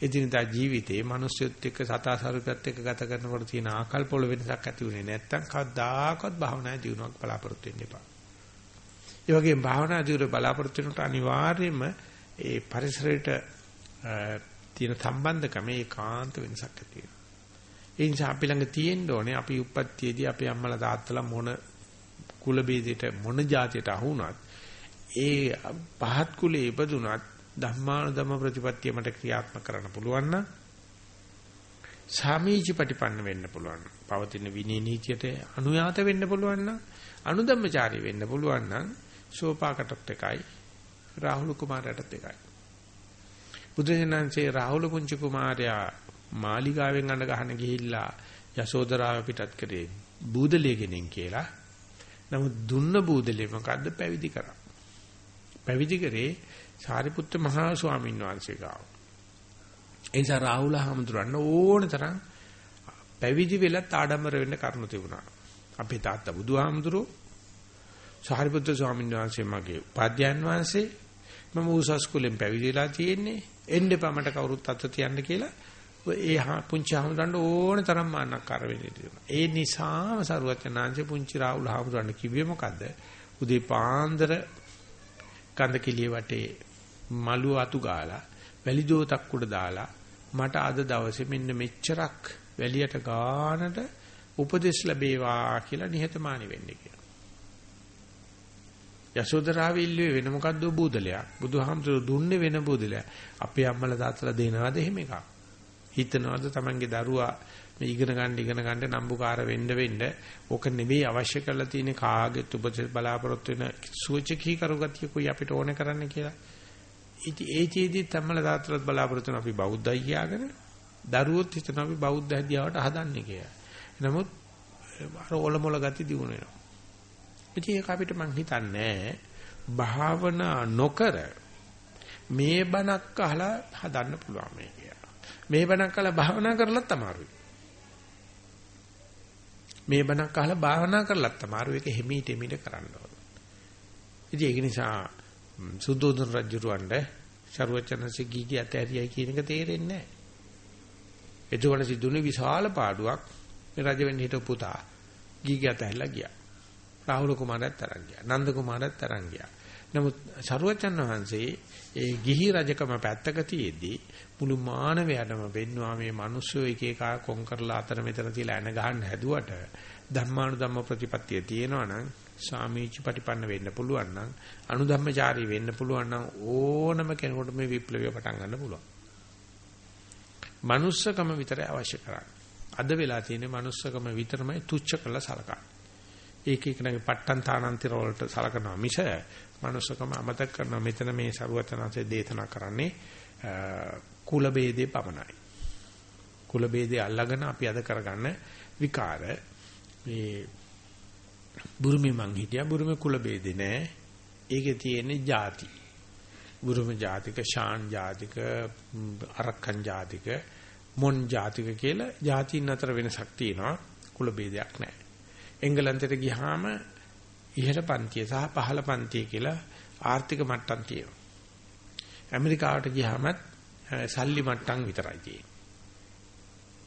එදිනදා ජීවිතේ මිනිස්සුත් එක්ක සතාසරුපත් එක්ක ගත කරනකොට තියෙන ආකල්ප වල වෙනසක් ඇති වෙන්නේ නැත්තම් කවදාකවත් භාවනා ජීවනයක් බලාපොරොත්තු වෙන්න එපා. ඒ වගේම භාවනා ජීවිත බලාපොරොත්තු වෙනකොට අනිවාර්යයෙන්ම ඒ පරිසරයට තියෙන සම්බන්ධකම ඒකාන්ත වෙනසක් ඇති වෙනවා. ඒ නිසා අපි ළඟ තියෙන්න ඕනේ අපි උප්පත්තියේදී අපේ අම්මලා තාත්තලා මොන කුල බේදයට මොන જાතියට අහු වුණත් ඒ පහත් කුලේ ඉපදුනත් ධම්මානුධම්ම ප්‍රතිපත්තිය මට ක්‍රියාත්මක කරන්න පුළුවන් නම් සාමීචි ප්‍රතිපන්න වෙන්න පුළුවන්. පවතින විනී නීතියට අනුයාත වෙන්න පුළුවන් නම් අනුධම්මචාරී වෙන්න පුළුවන් නම් සෝපාකටත් එකයි රාහුල කුමාරයටත් එකයි. බුදුසෙනන්සේ රාහුල පුංචි කුමාරයා මාලිගාවෙන් අඬ ගහන ගිහිල්ලා යසෝදරාව පිටත් කරේ බූදලියගෙනින් කියලා. නමුත් දුන්න බූදලිය මොකද්ද පැවිදි කරා. පැවිදි කරේ සාරිපුත්ත මහා ස්වාමීන් වහන්සේ ගාව. ඒ නිසා රාහුල හාමුදුරන් ඕන තරම් පැවිදි වෙලත් ආඩම්බර වෙන්න කරුණු තිබුණා. අපේ තාත්තා බුදුහාමුදුරෝ සාරිපුත්‍ර ස්වාමීන් වහන්සේ මගේ උපාධ්‍යයන් වහන්සේ මම උසස් කුලෙන් පැවිදිලා තියෙන්නේ එන්න එපා කවුරුත් අත තියන්න කියලා ඒ පුංචි හාමුදුරන්ට ඕන තරම් මාන්නක්කාර වෙන්න ඉතිරිනවා. ඒ නිසාම සරුවචනාංශ පුංචි රාහුල හාමුදුරන්ට කිව්වේ මොකද්ද? උදේ පාන්දර කන්ද කිලිය වටේ මලු අතු ගාලා වැලි දෝතක් උඩ දාලා මට අද දවසේ මෙන්න මෙච්චරක් වැලියට ගානට උපදෙස් ලැබේවා කියලා නිහතමානී වෙන්න කියලා. යසෝදරාව ඉල්ලුවේ වෙන මොකද්ද බූදලයක්. බුදුහාමුදුරු දුන්නේ වෙන බූදලයක්. අපේ අම්මලා තාත්තලා දෙනවද එහෙම එකක්? හිතනවද Tamange දරුවා මේ ඉගෙන ගන්න ඉගෙන ගන්න නම්බුකාර වෙන්න වෙන්න ඕක නෙවෙයි අවශ්‍ය කරලා තියෙන කාගෙත් උපදෙස් බලාපොරොත්තු වෙන සුවචකී කරුගතියකුයි අපිට ඕනේ කරන්න කියලා. ඉතින් ඒ චේදී තමල තාත්තලත් බලාපොරොත්තු වෙන අපි බෞද්ධයි කියාගෙන දරුවොත් හිතන අපි බෞද්ධ හැදියාවට හදන්නේ කියලා. නමුත් අර ඔලොමොල ගති දිනු වෙනවා. ඉතින් ඒක අපිට මං හිතන්නේ භාවනා නොකර මේ බණක් අහලා හදන්න පුළුවන් මේ කියලා. මේ බණක් අහලා භාවනා කරලත් අමාරුයි. මේ බණක් අහලා භාවනා කරලත් අමාරු ඒක හිමීට හිමීට කරන්න ඕන. ඉතින් ඒක නිසා සුද්ධෝදන රජුරවණ්ඩ ਸਰවචනසේ ගීගී ඇතහැරියයි කියන එක තේරෙන්නේ නැහැ. එතකොට සිද්ධුනේ විශාල පාඩුවක් මේ රජ වෙන්න හිටපු පුතා ගීගී ඇතහැරලා ගියා. රාහුල කුමාරයත් තරන් ගියා. නන්ද කුමාරයත් තරන් ගියා. නමුත් ਸਰවචන් වහන්සේ ඒ ගිහි රජකම පැත්තක තියේදී මුළු මානවයටම වෙන්නවා මේ මිනිස්සු එක එක කොන් කරලා අතර මෙතන තියලා එන ගහන්න හැදුවට ධර්මානුධම්ම ප්‍රතිපත්තිය තියෙනවා නම් සාමීචි ප්‍රතිපන්න වෙන්න පුළුවන් නම් අනුධම්මචාරී වෙන්න පුළුවන් නම් ඕනම කෙනෙකුට මේ විප්ලවය පටන් ගන්න පුළුවන්. manussකම විතරයි අවශ්‍ය කරන්නේ. අද වෙලා තියෙන්නේ manussකම විතරමයි තුච්ච කළ සලකන්නේ. ඒක එකනගේ පට්ටන් තානන්තර වලට සලකනවා මිස manussකම අමතක කරනවා මෙතන මේ ਸਰුවචනanse දේශනා කරන්නේ කුල ભેදේ පමණයි. කුල ભેදේ අල්ලාගෙන අපි අද කරගන්න විකාර මේ බුරුමේ මං හිටියා බුරුමේ කුල ભેදේ නෑ. ඒකේ තියෙන්නේ ಜಾති. බුරුම ජාතික, ශාන් ජාතික, අරක්කන් ජාතික, මොන් ජාතික කියලා ජාතින් අතර වෙනසක් තියෙනවා. කුල ભેදයක් නෑ. එංගලන්තයට ගියාම ඉහළ පන්තිය සහ පහළ පන්තිය කියලා ආර්ථික මට්ටම් තියෙනවා. ඇමරිකාවට ගියාමත් සල්ලි මට්ටම් විතරයි තියෙන්නේ.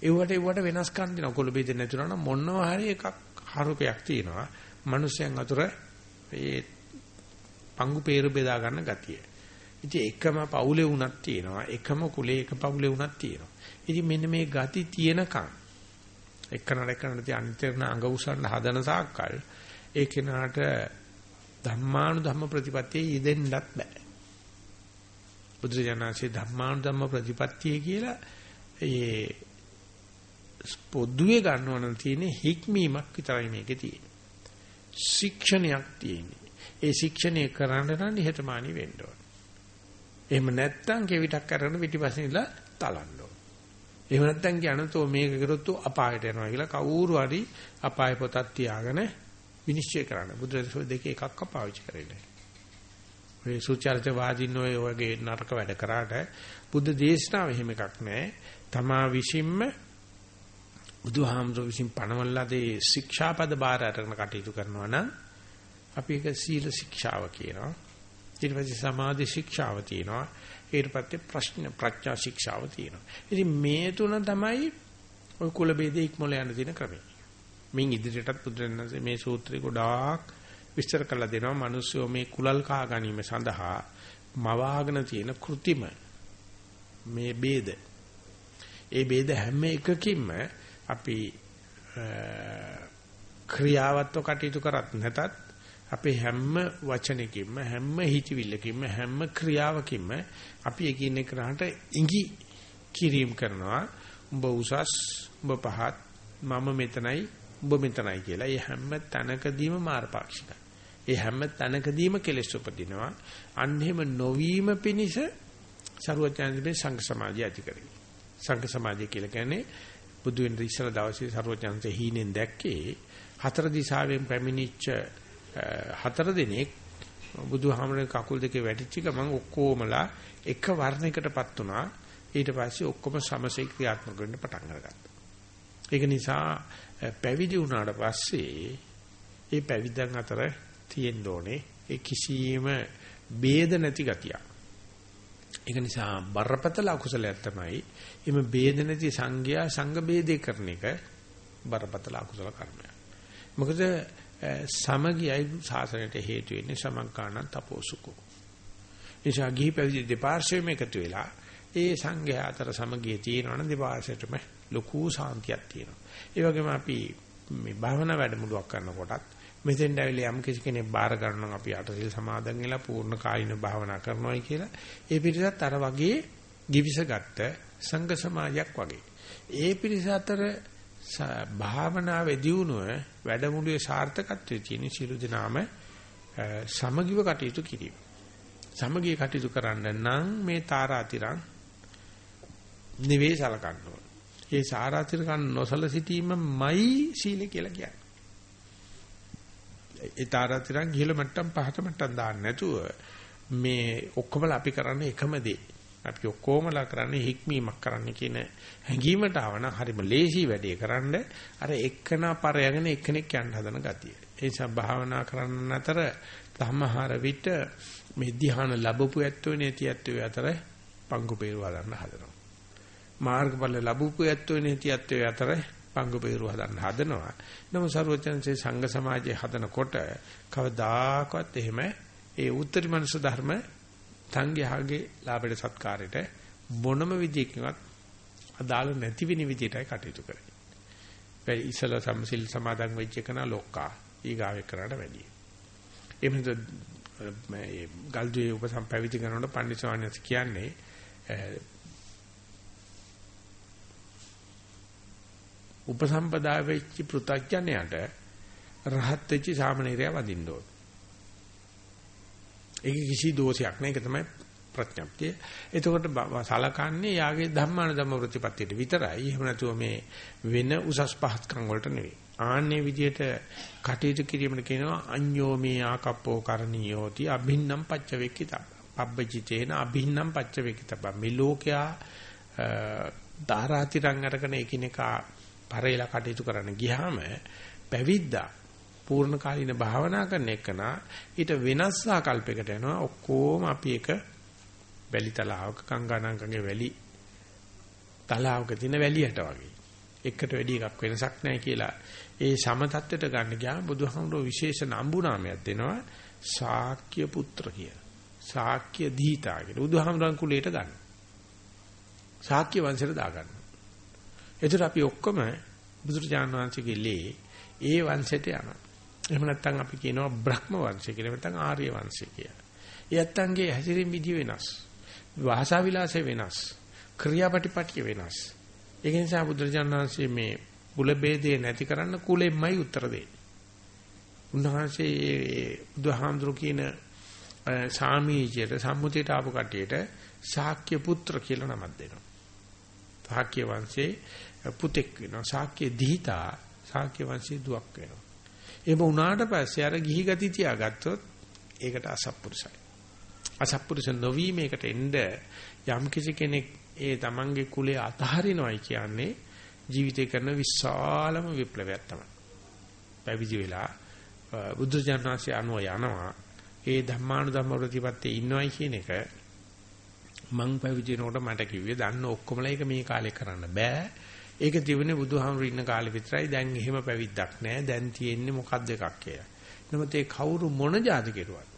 ඒවට ඒවට වෙනස්කම් දෙනවා. කොළඹ දෙන්න නැතුණා නම් මොනවා හරි එකක් හරුපයක් තියෙනවා. මිනිස්යන් අතර ඒ පංගු peeru බෙදා ගන්න ගතිය. ඉතින් එකම පවුලේ වුණක් තියෙනවා. එකම කුලේ එක පවුලේ වුණක් තියෙනවා. ඉතින් මෙන්න මේ ගති තියෙනකන් එක්කනට එක්කනට තිය අනිතරණ අඟ උසන්න හදන සාක්කල් ඒ කෙනාට ධම්මානු ධම්ම ප්‍රතිපත්තියේ යෙදෙන්නත් බෑ. බුදුරජාණන්සේ ධම්මානු ධම්ම ප්‍රතිපත්තිය කියලා ඒ පොදුවේ ගන්නවනම් තියෙන්නේ හික්මීමක් විතරයි මේකේ තියෙන්නේ. ශික්ෂණයක් තියෙන්නේ. ඒ ශික්ෂණය කරන්න නම් නිහතමානී වෙන්න ඕන. එහෙම නැත්නම් කෙවිතක් කරන පිටිපස්සේ ඉඳලා තලන්න ඕන. එහෙම නැත්නම් කියනතෝ මේක කරොත් අපායට යනවා කියලා කවුරු හරි අපාය පොතක් තියාගෙන විනිශ්චය කරන්න. බුදුරජාණන් දෙකේ එකක් පාවිච්චි කරන්නේ. ඔය සුචරිත වාදින්න ඔය වගේ නරක වැඩ කරාට බුද්ධ දේශනාව එහෙම එකක් නැහැ. තමා විසින්ම බුදුහාමුදුරුවෝ විසින් පනවලදී ශික්ෂාපද බාර අරගෙන කටයුතු කරනවා නම් අපි ඒක සීල ශික්ෂාව කියනවා. ඊට පස්සේ සමාධි ශික්ෂාව තියෙනවා. ඊට පස්සේ ප්‍රශ්න ප්‍රඥා ශික්ෂාව තියෙනවා. ඉතින් මේ තුන තමයි ඔය කුල ભેදේ ඉක්මොල යන දින ක්‍රමය. මින් ඉදිරියටත් බුදුරජාණන්සේ මේ සූත්‍රය ගොඩාක් විස්තර කරලා දෙනවා මිනිස්සු මේ කුලල් කා ගැනීම සඳහා මවාගෙන තියෙන કૃතිම මේ ભેද. ඒ ભેද හැම එකකින්ම අපි ක්‍රියාවත්ව කටයුතු කරත් නැතත් අපේ හැම වචනකින්ම හැම හිතවිල්ලකින්ම හැම ක්‍රියාවකින්ම අපි එකින් එකකට ඉඟි කිරීම කරනවා උඹ උසස් උඹ පහත් මම මෙතනයි උඹ මෙතනයි කියලා. ඒ හැම තැනකදීම මාර්ගපාක්ෂිකයි. ඒ හැම තැනකදීම කෙලෙස් උපදිනවා. අන්න එහෙම නොවීම පිණිස ਸਰුවචාන්තිමේ සංඝ සමාධිය ඇති කරගන්න. සංඝ සමාධිය කියලා කියන්නේ බුදු වෙන ඉස්සර දවසේ ਸਰුවචාන්තේ හීනෙන් දැක්කේ හතර දිශාවෙන් පැමිණිච්ච හතර දිනෙක බුදුහාමරේ කකුල් දෙකේ වැටිච්ච ගමන් ඔක්කොමලා එක වර්ණයකටපත් වුණා. ඊට පස්සේ ඔක්කොම සමසේ ක්‍රියාත්මක වෙන්න පටන් අරගත්තා. ඒක නිසා පැවිදි වුණාට පස්සේ ඒ පැවිද්දන් අතර තියෙන්න ඕනේ. ඒ කිසියම් ભેද නැති ගතියක්. ඒක නිසා බරපතල අකුසලයක් තමයි එimhe ભેද නැති සංගයා සංඝ ભેදේ කරන එක බරපතල අකුසල කර්මයක්. මොකද සමගියයි සාසනයට හේතු වෙන්නේ සමංකාණන් තපෝසුකෝ. එනිසා ගිහි පැවිදි දෙපාර්ශ්වයේම එකතු වෙලා ඒ සංඝයා අතර සමගිය තියෙනවනම් දෙපාර්ශ්වයටම ලොකු සාන්තියක් තියෙනවා. ඒ වගේම අපි මේ භාවනා වැඩමුළුවක් කරනකොටත් මෙතෙන් ඇවිල්ලා යම් කිසි කෙනෙක් බාර ගන්නවා අපි අටසිල් සමාදන් වෙලා පූර්ණ කායින භාවනා කරනවායි කියලා ඒ පිරිසත් අර වගේ givisගත්ත සංඝ සමාජයක් වගේ. ඒ පිරිස අතර භාවනාවේ දියුණුව වැඩමුළුවේ සාර්ථකත්වයේ තියෙන සියලු දෙනාම සමගිව කටයුතු කිරීම. සමගිය කටයුතු කරන්න නම් මේ තාරාතිරං නෙවෙයි සලකන්න ඕන. ඒ සාරාතිරකන් නොසල සිටීමයි සීල කියලා කියන්නේ. ඒ තාරාතිරං ඉහළ මට්ටම් පහත මට්ටම් දාන්න නැතුව මේ ඔක්කොමලා අපි කරන්නේ එකම දේ. අපි ඔක්කොමලා කරන්නේ හික්මීමක් කරන්න කියන හැඟීමට ආවන හරිම ලේසි වැඩේ කරන්න අර එක්කනා පරයගෙන එක්කෙනෙක් යන්න හදන ගතිය. ඒ නිසා භාවනා කරන්න අතර සමහර විට මේ ධ්‍යාන ලැබපු ඇත්තෝ නැති ඇත්තෝ අතර පංගු peeru හදන්න හදනවා. මාර්ගඵල ලැබපු ඇත්තෝ නැති ඇත්තෝ අතර පංගු peeru හදන්න හදනවා. නමුත් ਸਰවචන්සේ සංඝ සමාජයේ හදනකොට කවදාකවත් එහෙම ඒ උත්තරී මනුෂ්‍ය ධර්ම සංඝයාගේ ලාභයට සත්කාරයට මොනම විදිහකින්වත් අදාළ නැති වෙන විදිහටයි කටයුතු කරන්නේ. ඒ ඉසල සම්සිල් සමාදන් වෙච්ච එකන ලෝකා ඊගාවේ කරාට වැඩි. එහෙම මේ ගල්දුවේ උපසම්පැවිදි කරනකොට පන්දිසවාණියස් කියන්නේ උපසම්පදා වෙච්ච පෘථග්ජනයට රහත් වෙච්ච සාමණේරයා වදින්න ඕන. ඒක කිසි දෝෂයක් නෑ ඒක තමයි ප්‍රඥප්තිය. එතකොට සලකන්නේ යාගේ ධම්මාන ධම්ම ප්‍රතිපත්තියට විතරයි. එහෙම නැතුව මේ වෙන උසස් පහත්කම් වලට නෙවෙයි. ආන්නේ විදියට කටයුතු කිරීමට කියනවා අඤ්ඤෝ මේ ආකප්පෝ කරණීයෝති අභින්නම් පච්චවේකිත. පබ්බජිතේන අභින්නම් පච්චවේකිත. මේ ලෝකයා ධාරාතිරං අරගෙන එකිනෙකා පරේලා කටයුතු කරන්න ගියාම පැවිද්දා පූර්ණ කාලීන භාවනා කරන එකන ඊට වෙනස් ආකල්පයකට යනවා ඔක්කොම අපි එක වැලි තලාවක ගංගානංගගේ වැලි තලාවක තියෙන වැලියට වගේ එකට වැඩි එකක් වෙනසක් නැහැ කියලා ඒ සම තත්ත්වයට ගන්න ගියාම බුදුහාමුදුරුවෝ විශේෂ නම්බු නාමයක් දෙනවා ශාක්‍ය පුත්‍ර කියලා. ශාක්‍ය දීතා කියලා. බුදුහාමුදුරන් කුලයට ගන්න. ශාක්‍ය වංශයට දාගන්න. එතකොට අපි ඔක්කොම බුදුරජාණන් වහන්සේගේ ලේ ඒ වංශයට යනවා. එහෙම නැත්නම් අපි කියනවා බ්‍රහ්ම වංශය කියලා නැත්නම් ආර්ය වංශය කියලා. ඒ ඇත්තන්ගේ හැසිරීම විදි වෙනස්. භාෂා විලාසය වෙනස්. ක්‍රියාපටිපටිය වෙනස්. ඒක නිසා බුදුරජාණන් වහන්සේ මේ කුල ભેදේ නැති කරන්න කුලෙන්මයි උත්තර දෙන්නේ. උන්වහන්සේ බුදුහාමුදුරු කියන සාමීචයට සම්මුතියට ආපු කටියට ශාක්‍ය පුත්‍ර කියලා නමක් දෙනවා. ශාක්‍ය වංශේ පුතෙක් වෙනවා. ශාක්‍ය දීතා ශාක්‍ය වංශේ දුවක් වෙනවා. එහෙම වුණාට පස්සේ අර ගිහි ගති තියාගත්තොත් ඒකට අසත්පුරුසයි. අසත්පුරුෂ නොවි මේකට එන්න යම් කිසි කෙනෙක් ඒ තමන්ගේ කුලයේ අතහරිනවයි කියන්නේ ජීවිතේ කරන විශාලම විප්ලවයක් තමයි. පැවිදි වෙලා බුද්ධ ජානනාංශය අනුව යනවා. ඒ ධම්මානුධම්ම ප්‍රතිපත්තේ ඉන්නවයි කියන එක මං පැවිදිනකොට මට කිව්වේ දන්න ඔක්කොමලා ඒක මේ කාලේ කරන්න බෑ. ඒක තිබුණේ බුදුහාමුදුරු ඉන්න කාලේ විතරයි. දැන් එහෙම පැවිද්දක් නෑ. දැන් තියෙන්නේ මොකක්ද එකක් කියලා. නමුත් ඒ කවුරු මොන જાති කෙරුවත්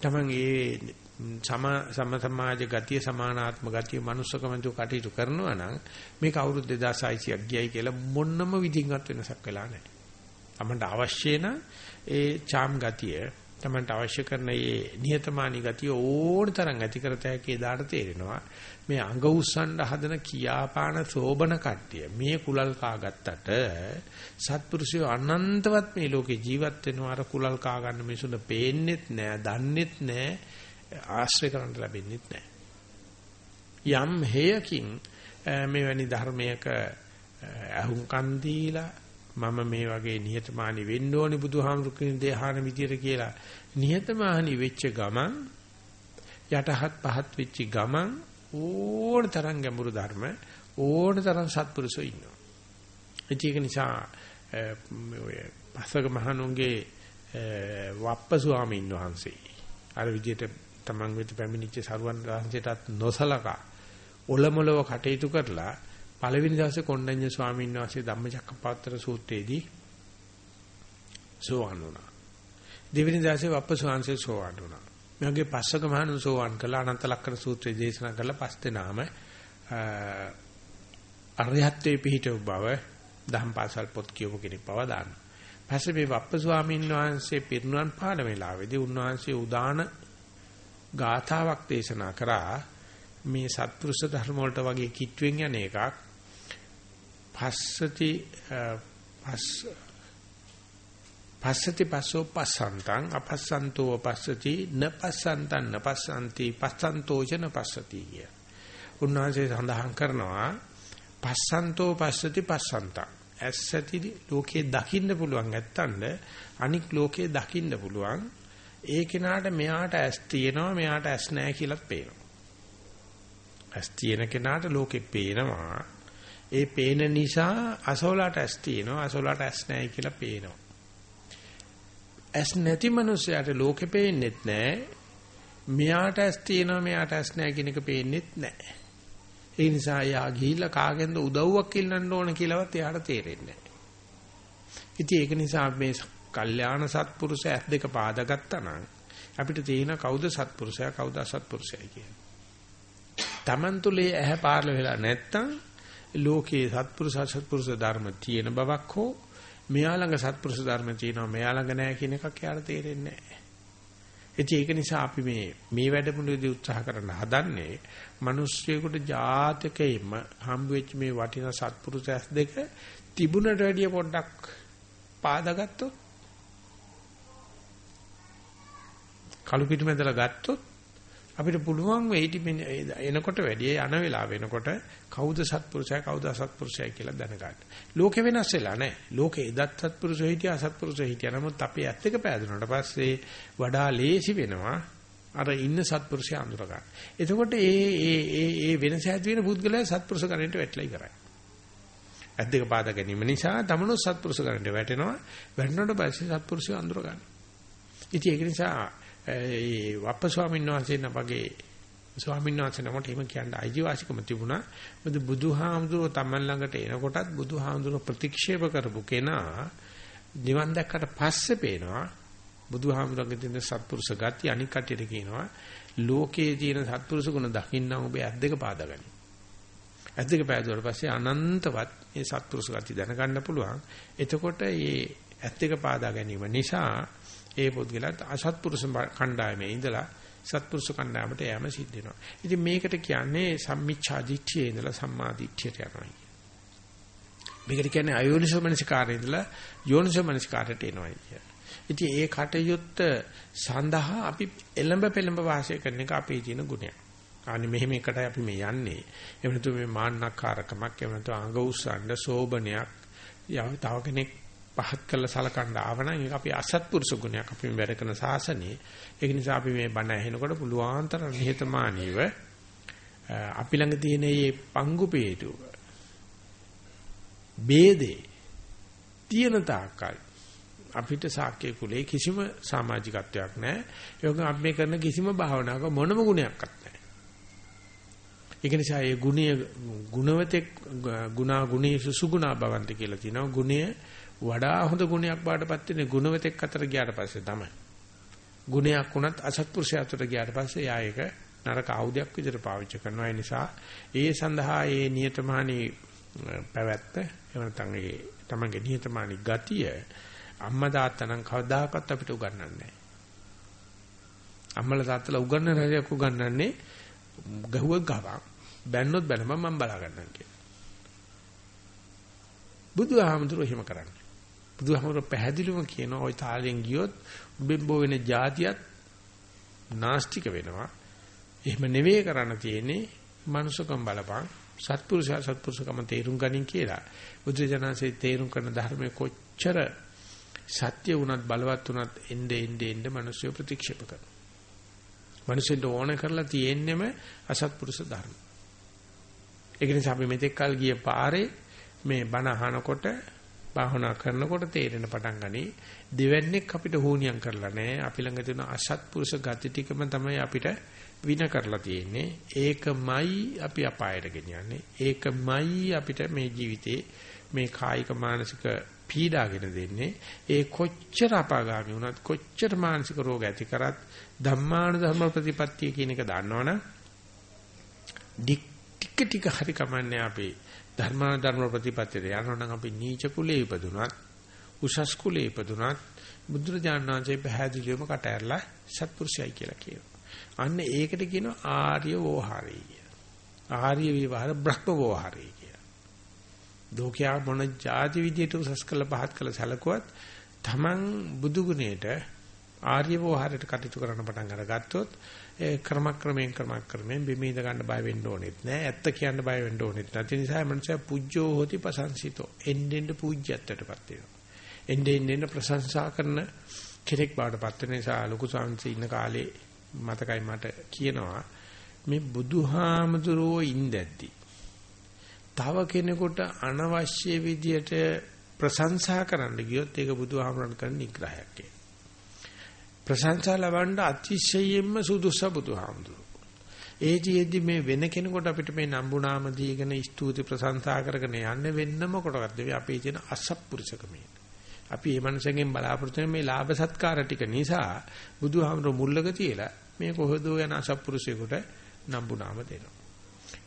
තමන් ඒ සම සම සමාජ ගතිය සමානාත්ම ගතිය manussකමතු කටයුතු කරනවා නම් මේක අවුරුදු 2600ක් ගියයි කියලා මොන්නම විදිහකට වෙනසක් වෙලා නැහැ. තමන්ට අවශ්‍ය නම් ඒ චාම් ගතිය තමන්ට අවශ්‍ය කරන මේ නිහතමානී ගතිය ඕන තරම් ඇති කරත හැකි එදාට තේරෙනවා මේ අඟ උස්සන්න හදන කියාපාන සෝබන කට්ටිය මේ කුලල් කාගත්තට සත්පුරුෂයෝ අනන්තවත් මේ ලෝකේ ජීවත් වෙනවා අර කුලල් කා ගන්න මිනිසුන්ට පේන්නෙත් නෑ දන්නෙත් නෑ ආශ්‍රය කරන්න ලැබෙන්නේ නැහැ. යම් හේයකින් මෙවැනි ධර්මයක අහුම්කන් දීලා මම මේ වගේ නිහතමානී වෙන්න ඕනේ බුදුහාමුදුරු කියන දේ අහන විදියට කියලා නිහතමානී වෙච්ච ගමන් යටහත් පහත් වෙච්ච ගමන් ඕන තරම් ගැඹුරු ධර්ම ඕන තරම් සත්පුරුෂෝ ඉන්නවා. ඒක නිසා ඔය පසක මහණුන්ගේ වප්ප ස්වාමීන් වහන්සේ අර විදියට තමන් වෙත පැමිණිච්ච සරුවන් වහන්සේටත් නොසලකා ඔලමුලව කටයුතු කරලා පළවෙනි දවසේ කොණ්ඩඤ්ඤ ස්වාමීන් වහන්සේ ධම්මචක්කපවත්තර සූත්‍රයේදී සෝවන් වුණා. දෙවෙනි දවසේ වප්පස්වාංශේ සෝවන් වුණා. මේ වගේ පස්සක මහණුන් සෝවන් කළා අනන්ත ලක්කන සූත්‍රය දේශනා කළා පස් දෙනාම අරියත්වේ පිහිටව බව දහම්පාසල් පොත් කියවපු කෙනෙක් බව දානවා. පස්සේ මේ වප්පස්වාමීන් වහන්සේ පිරිනුවන් පාන වෙලාවේදී උන්වහන්සේ උදාන ගාථාවක් දේශනා කරා මේ සත්පුරුෂ ධර්ම වලට වගේ කිට්ටුවෙන් යන එකක් පස්සති පස් පස්සති පස්සෝ පස්සන්තං අපස්සන්තෝ පස්සති නපස්සන්තං නපස්සන්ති පස්සන්තෝ චන පස්සති කිය. උන්වහන්සේ සඳහන් කරනවා පස්සන්තෝ පස්සති පස්සන්තං ඇස්සති ලෝකේ දකින්න පුළුවන් නැත්තඳ අනික් ලෝකේ දකින්න පුළුවන් ඒ කෙනාට මෙයාට ඇස් තියෙනවා මෙයාට ඇස් නැහැ කියලාත් පේනවා. ඇස් තියෙන කෙනාට ලෝකෙ පේනවා. ඒ පේන නිසා අසෝලාට ඇස් තියෙනවා අසෝලාට ඇස් නැහැ කියලා පේනවා. ඇස් නැති මනුස්සයාට ලෝකෙ පේන්නේත් නැහැ. මෙයාට ඇස් තියෙනවා මෙයාට ඇස් නැහැ කියන එක පේන්නේත් නැහැ. ඒ නිසා යා ගිහිල්ලා කාගෙන්ද උදව්වක් ඉල්ලන්න ඕන කියලාවත් එයාට තේරෙන්නේ නැහැ. ඉතින් ඒක නිසා මේ කල්යාණ සත්පුරුෂය ඇස් දෙක පාදගත්තා නම් අපිට තේින කවුද සත්පුරුෂයා කවුද අසත්පුරුෂයා කියන්නේ. Taman තුලේ ඇහැ පාරල වෙලා නැත්තම් ලෝකේ සත්පුරුෂ අසත්පුරුෂ ධර්ම තියෙන බවක් හෝ මෙයා ළඟ සත්පුරුෂ ධර්ම තියෙනවා මෙයා ළඟ නැහැ කියන එකක් යාට තේරෙන්නේ නැහැ. ඒක නිසා අපි මේ මේ වැඩමුළුවේදී උත්සාහ කරන්න හදන්නේ මිනිස්සුයෙකුට ජාතකයෙම හම්බ වෙච්ච මේ වටිනා සත්පුරුෂ ඇස් දෙක තිබුණට වැඩිය පොඩ්ඩක් පාදගත්තොත් කළු පිටු මැදලා ගත්තොත් අපිට පුළුවන් වෙයි එනකොට වැඩි යන වෙලාව වෙනකොට කවුද සත්පුරුෂයා කවුද අසත්පුරුෂයා කියලා දැනගන්න. ලෝකෙ වෙනස් වෙලා නැහැ. ලෝකෙ එදත් සත්පුරුෂෝ හිටියා අසත්පුරුෂෝ හිටියා. නමුත් අපේ ඇත්ත එක පෑදුනට පස්සේ වඩා ලේසි වෙනවා අර ඉන්න සත්පුරුෂයා අඳුර ගන්න. එතකොට ඒ ඒ ඒ ඒ වෙනස ඇති වෙන පුද්ගලයා සත්පුරුෂ ගණයට වැටලා ඉවරයි. ඇත් දෙක පාදා ගැනීම නිසා තමනුත් සත්පුරුෂ ගන්නට වැටෙනවා. වැටෙනකොට පස්සේ සත්පුරුෂය අඳුර ගන්න. ඉතින් ඒක නිසා ඒ වප්ප ස්වාමීන් වහන්සේ නමගේ ස්වාමීන් වහන්සේ නමට එහෙම කියන්න අයිතිවාසිකම තිබුණා. මොකද බුදුහාමුදුරුවෝ Taman ළඟට එනකොටත් බුදුහාමුදුරුවෝ ප්‍රතික්ෂේප කරපු කෙනා නිවන් දැක්කට පස්සේ පේනවා බුදුහාමුදුරන්ගේ තියෙන සත්පුරුෂ ගති අනික් කටියට කියනවා ලෝකයේ තියෙන සත්පුරුෂ ගුණ දකින්න ඔබ ඇස් දෙක පාදගනි. ඇස් දෙක පෑදුවාට පස්සේ අනන්තවත් මේ සත්පුරුෂ ගති දැනගන්න පුළුවන්. එතකොට මේ ඇස් දෙක පාදා ගැනීම නිසා ඒ පුද්ගලයාට අසත්පුරුෂ කණ්ඩායමේ ඉඳලා සත්පුරුෂ කණ්ඩායමට යෑම සිද්ධ වෙනවා. ඉතින් මේකට කියන්නේ සම්මිච්ඡා දිට්ඨියේ ඉඳලා සම්මා දිට්ඨියට යනවා. මේකට කියන්නේ අයෝනිසෝ මනසිකාරයේ ඉඳලා යෝනිසෝ මනසිකාරයට එනවා කියන්නේ. ඉතින් ඒ කටයුත්ත සඳහා අපි එළඹ පෙළඹ වාසය කරන එක අපේ තියෙන ගුණයක්. අනේ මෙහෙම එකටයි අපි මේ යන්නේ. එහෙම නැතු මේ මාන්නක්කාරකමක් එහෙම නැතු අඟ උස්සන්න සෝබනයක් යව තව කෙනෙක් පහත් කළ සලකන්න ආවනම් ඒක අපි අසත්පුරුෂ ගුණයක් අපි මේ වැඩ කරන සාසනේ. ඒක නිසා අපි මේ බණ ඇහෙනකොට පුළුවන් තරම් නිහතමානීව අපි ළඟ තියෙන මේ පංගු peetuව ભેදේ තියෙන තාක්කල් අපිට ශාක්‍ය කුලේ කිසිම සමාජිකත්වයක් නැහැ. ඒක අපි මේ කරන කිසිම භාවනාවක මොනම ගුණයක්වත් නැහැ. ඒක නිසා ඒ ගුණය ගුණවතෙක් ගුණා ගුණී සුසුගුණා භවන්ති කියලා තියෙනවා. ගුණය වඩා හොඳ ගුණයක් බාටපත් වෙන්නේ ගුණවතෙක් අතර ගියාට පස්සේ තමයි. ගුණයක් වුණත් අසත්පුරුෂය අතර ගියාට පස්සේ යා ඒක නරක ආයුධයක් විදිහට පාවිච්චි කරනවා. ඒ නිසා ඒ සඳහා ඒ නියතමානී පැවැත්ත එහෙම නැත්නම් ඒ තමන්ගේ නියතමානී ගතිය අම්මා තාත්තා නම් කවදාකවත් අපිට උගන්වන්නේ නැහැ. අම්මලා තාත්තලා උගන්වන හැටියක් උගන්වන්නේ ගහුවක් ගහපන්. බැන්නොත් බැලම මම බලා ගන්නම් කියලා. බුදුහාමුදුරුවෝ එහෙම කරන්නේ. බුදුහාමුදුරුවෝ පැහැදිලිවම කියනවා ওই තාලෙන් ගියොත් උඹෙම්බෝ වෙන જાතියත් නාස්තික වෙනවා. එහෙම නෙවෙයි කරන්න තියෙන්නේ මනුෂකම් බලපං සත්පුරුෂයා සත්පුරුෂකම තේරුම් ගනින් කියලා. බුදුජනන්සේ තේරුම් කරන ධර්මයේ කොච්චර සත්‍ය වුණත් බලවත් වුණත් එnde එnde එnde මිනිස්සු ප්‍රතික්ෂේප කරනවා. මිනිස්සුන්ට ඕන කරලා තියෙන්නෙම අසත්පුරුෂ ධර්ම. ඒක නිසා අපි මෙතෙක් කල් ගිය පාරේ මේ බණ අහනකොට භාවනා කරනකොට තේරෙන පටන් ගනි දෙවන්නේක් අපිට හෝනියම් කරලා නැහැ. අපි ළඟ තියෙන අසත්පුරුෂ ගති ටිකම තමයි අපිට වින කරලා තියෙන්නේ. ඒකමයි අපි අපායට ගෙනියන්නේ. ඒකමයි අපිට මේ ජීවිතේ මේ කායික මානසික පීඩාගෙන දෙන්නේ ඒ කොච්චර අපාගාමි වුණත් කොච්චර මානසික රෝග ඇති කරත් ධම්මාන ධර්ම ප්‍රතිපත්තිය කියන එක දන්නවනම් ටික ටික හරි කමන්නේ අපි ධර්මාන ධර්ම ප්‍රතිපත්තියට යනවනම් අපි නීච කුලේ ඉපදුනත් උසස් කුලේ ඉපදුනත් බුදුරජාණන් වහන්සේ පැහැදිලිවම කට ඇරලා සත්පුරුෂයයි කියලා කියනවා. අන්න ඒකට කියනවා ආර්ය වෝහාරය කියලා. ආර්ය විවහාර බ්‍රහ්ම වෝහාරය ලෝකයා මොන જાති විදියට උසස් කළ පහත් කළ සැලකුවත් Taman බුදු ගුණයට ආර්ය වෝහාරයට කටයුතු කරන්න පටන් අරගත්තොත් ඒ ක්‍රමක්‍රමයෙන් ක්‍රමක්‍රමයෙන් බිමීද ගන්න බය වෙන්න ඕනෙත් නෑ. ඇත්ත කියන්න බය වෙන්න ඕනෙත් නැති නිසා මනුස්සයා පුජ්ජෝ හොති ප්‍රශංසිතෝ එන්නෙන් පූජ්‍යත්වයටපත් වෙනවා. එන්නෙන් එන්න ප්‍රශංසා කරන කෙනෙක් බවටපත් වෙන නිසා ලොකු සංසී ඉන්න කාලේ මතකයි මට කියනවා මේ බුදුහාමුදුරුවෝ ඉඳද්දී තව කෙනෙකුට අනවශ්‍ය විදියට ප්‍රශංසා කරන්න ගියොත් ඒක බුදුහාමරණ කරන නිග්‍රහයක් ඒ. ප්‍රශංසා ලබන්න අතිශයින්ම සුදුසු බුදුහාමුදුරුවෝ. ඒතියෙදි මේ වෙන කෙනෙකුට අපිට මේ නම්බුනාම දීගෙන ස්තුති ප්‍රශංසා කරගෙන යන්න වෙන්නම කොටවත් දෙවි අපේ තියෙන අසත්පුරුෂකමේ. අපි මේ මනසෙන් බලාපොරොත්තු මේ ලාභ සත්කාර ටික නිසා බුදුහාමුදුරුවෝ මුල්ලක තියලා මේ කොහොදෝ යන අසත්පුරුෂයෙකුට නම්බුනාම දෙනවා.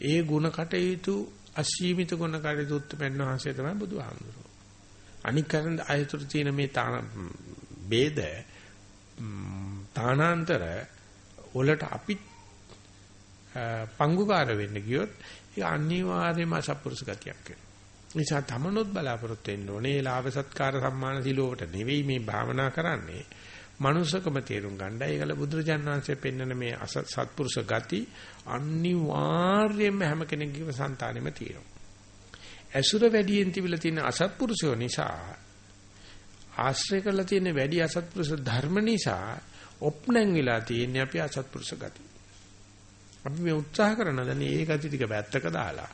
ඒ ಗುಣ කටයුතු අසීමිත ගුණ කටයුතු උත්පන්න වහන්සේ තමයි බුදුහාමුදුරුවෝ. අනික් කරන් අයතුරු තියෙන මේ බේද තානාන්තර වලට අපි පංගුකාර වෙන්න ගියොත් ඒක අනිවාර්යයෙන්ම අසපුරුෂ ගතියක් වෙනවා. නිසා තමනොත් බලාපොරොත්තු වෙන්න ඕනේ. ලාභ සත්කාර සම්මාන සිලෝවට නෙවෙයි මේ භාවනා කරන්නේ. මනුස්සකම තේරුම් ගන්නයි ඒකල බුදුරජාණන් වහන්සේ පෙන්වන මේ සත්පුරුෂ ගති අනිවාර්යයෙන්ම හැම කෙනෙකුගේම సంతානෙම තියෙනවා. ඇසුර වැඩියෙන් තිබිලා තියෙන අසත්පුරුෂයෝ නිසා ආශ්‍රය කරලා තියෙන වැඩි අසත්පුරුෂ ධර්ම නිසා ඔප්නං වෙලා තියෙන්නේ අපි අසත්පුරුෂ ගති. අපි මේ උත්සාහ කරන දැන් ඒ ගති ටික වැත්තක දාලා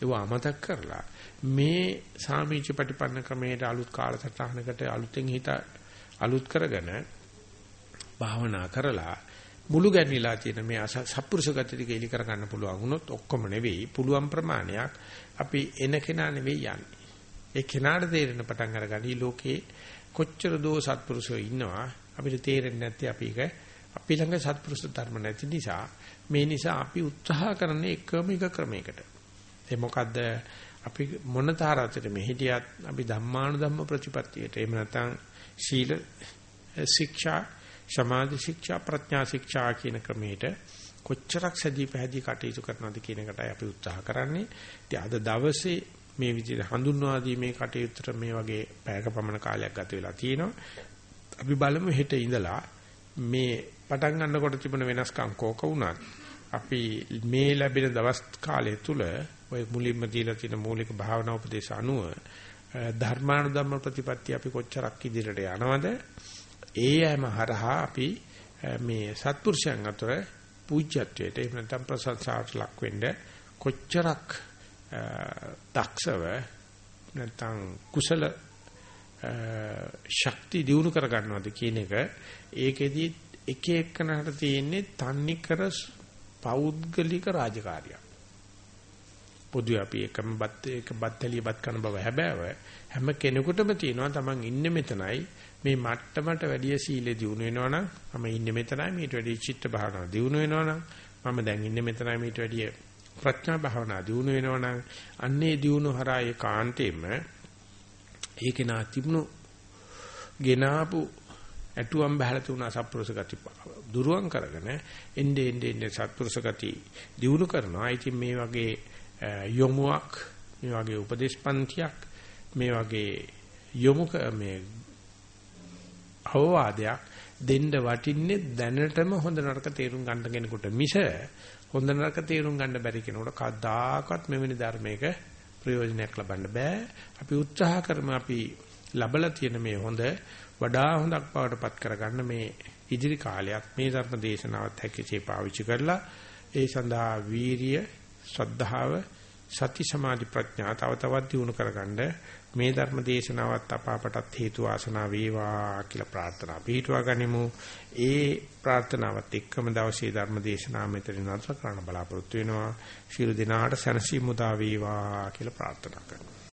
ඒව අමතක කරලා මේ සාමීච ප්‍රතිපන්න ක්‍රමයට අලුත් කාලසටහනකට අලුතෙන් හිත අලුත් කරගෙන භාවනා කරලා මුළු ගැන්විලා තියෙන මේ සත්පුරුෂ ගති ටික එලි කර ගන්න පුළුවන් වුණොත් ඔක්කොම නෙවෙයි පුළුවන් ප්‍රමාණයක් අපි එන කෙනා නෙවෙයි යන්නේ. ඒ කෙනාට තේරෙන පටන් අරගනි ලෝකේ කොච්චර දෝ සත්පුරුෂෝ ඉන්නවා අපිට තේරෙන්නේ නැත්තේ අපි ඒක අපි ළඟ සත්පුරුෂ ධර්ම නැති නිසා මේ නිසා අපි උත්සාහ කරන්නේ එකම එක ක්‍රමයකට. ඒ මොකද්ද අපි මොන තාරතට මෙහිටියත් අපි ධම්මානුධම්ම ප්‍රතිපත්තියට එහෙම නැත්නම් ශීල ශික්ෂා සමාධි ශික්ෂා ප්‍රඥා ශික්ෂා කියන ක්‍රමයට කොච්චරක් සැදී පැහැදී කටයුතු කරනවද කියන එකටයි අපි උත්සාහ කරන්නේ. ඉතින් අද දවසේ මේ විදිහට හඳුන්වා දීමේ කටයුත්තට මේ වගේ පැයක පමණ කාලයක් ගත වෙලා තියෙනවා. අපි බලමු හෙට ඉඳලා මේ පටන් ගන්නකොට තිබුණ වෙනස්කම් කෝක වුණත් අපි මේ ලැබෙන දවස් කාලය තුල ඔය මුලින්ම දීලා තියෙන මූලික භාවනා උපදේශ අනුව ධර්මානුධම්ම ප්‍රතිපත්තිය අපි කොච්චරක් ඉදිරියට යනවද ඒ යෑම හරහා අපි මේ සත්පුරුෂයන් අතර පූජ්‍යත්වයට එහෙම නැත්නම් ප්‍රසංසාවට ලක් වෙන්න කොච්චරක් දක්ෂව නැත්නම් කුසල ශක්ති දියුණු කර ගන්නවද කියන එක ඒකෙදි එක එකනට තියෙන්නේ තන්නි කර පෞද්ගලික රාජකාරියක්. පොදු අපි එකම බත් එක බත්තලිය බත් කරන බව හැබෑව හැම කෙනෙකුටම තියෙනවා තමන් ඉන්නේ මෙතනයි මේ මට්ටමට වැඩිය සීලෙ දිනු වෙනවනම් මම ඉන්නේ මෙතනයි මීට වැඩිය චිත්ත භාවනාව දිනු වෙනවනම් මම දැන් ඉන්නේ මෙතනයි මීට වැඩිය ප්‍රඥා භාවනාව දිනු වෙනවනම් අන්නේ දිනු හරහා ඒකාන්තයෙන්ම ඒකේ නා තිබුණු ගෙනාපු ඇටුවම් බහලා තුන සත්පුරුෂ ගති දුරුවන් කරගෙන එnde ende ende සත්පුරුෂ ගති දිනු කරනවා. ඉතින් මේ වගේ යොමුවක් මේ වගේ උපදේශපන්තියක් මේ වගේ යොමු මේ අවවාදයක් දෙන්න වටින්නේ දැනටම හොඳ නරක තේරුම් ගන්න කෙනෙකුට මිස හොඳ නරක තේරුම් ගන්න බැරි කෙනෙකුට කවදාකවත් මෙවැනි ධර්මයක ප්‍රයෝජනයක් ලබන්න බෑ. අපි උත්සාහ කරමු අපි ලබලා තියෙන මේ හොඳ වඩා හොඳක් බවට පත් කරගන්න මේ ඉදිරි කාලයක් මේ ධර්ම දේශනාවත් හැකිසේ පාවිච්චි කරලා ඒ සඳහා වීරිය, ශ්‍රද්ධාව, සති සමාධි ප්‍රඥා තව තවත් දියුණු කරගන්න මේ ධර්ම දේශනාවත් අපාපටත් හේතු වාසනා වේවා කියලා ප්‍රාර්ථනා පිටුවා ගනිමු. ඒ ප්‍රාර්ථනාවත් එක්කම දවසේ ධර්ම දේශනාව මෙතන නතර කරන්න බලාපොරොත්තු වෙනවා. ශිරු දිනාට සනසි මුදා වේවා කියලා ප්‍රාර්ථනා කරනවා.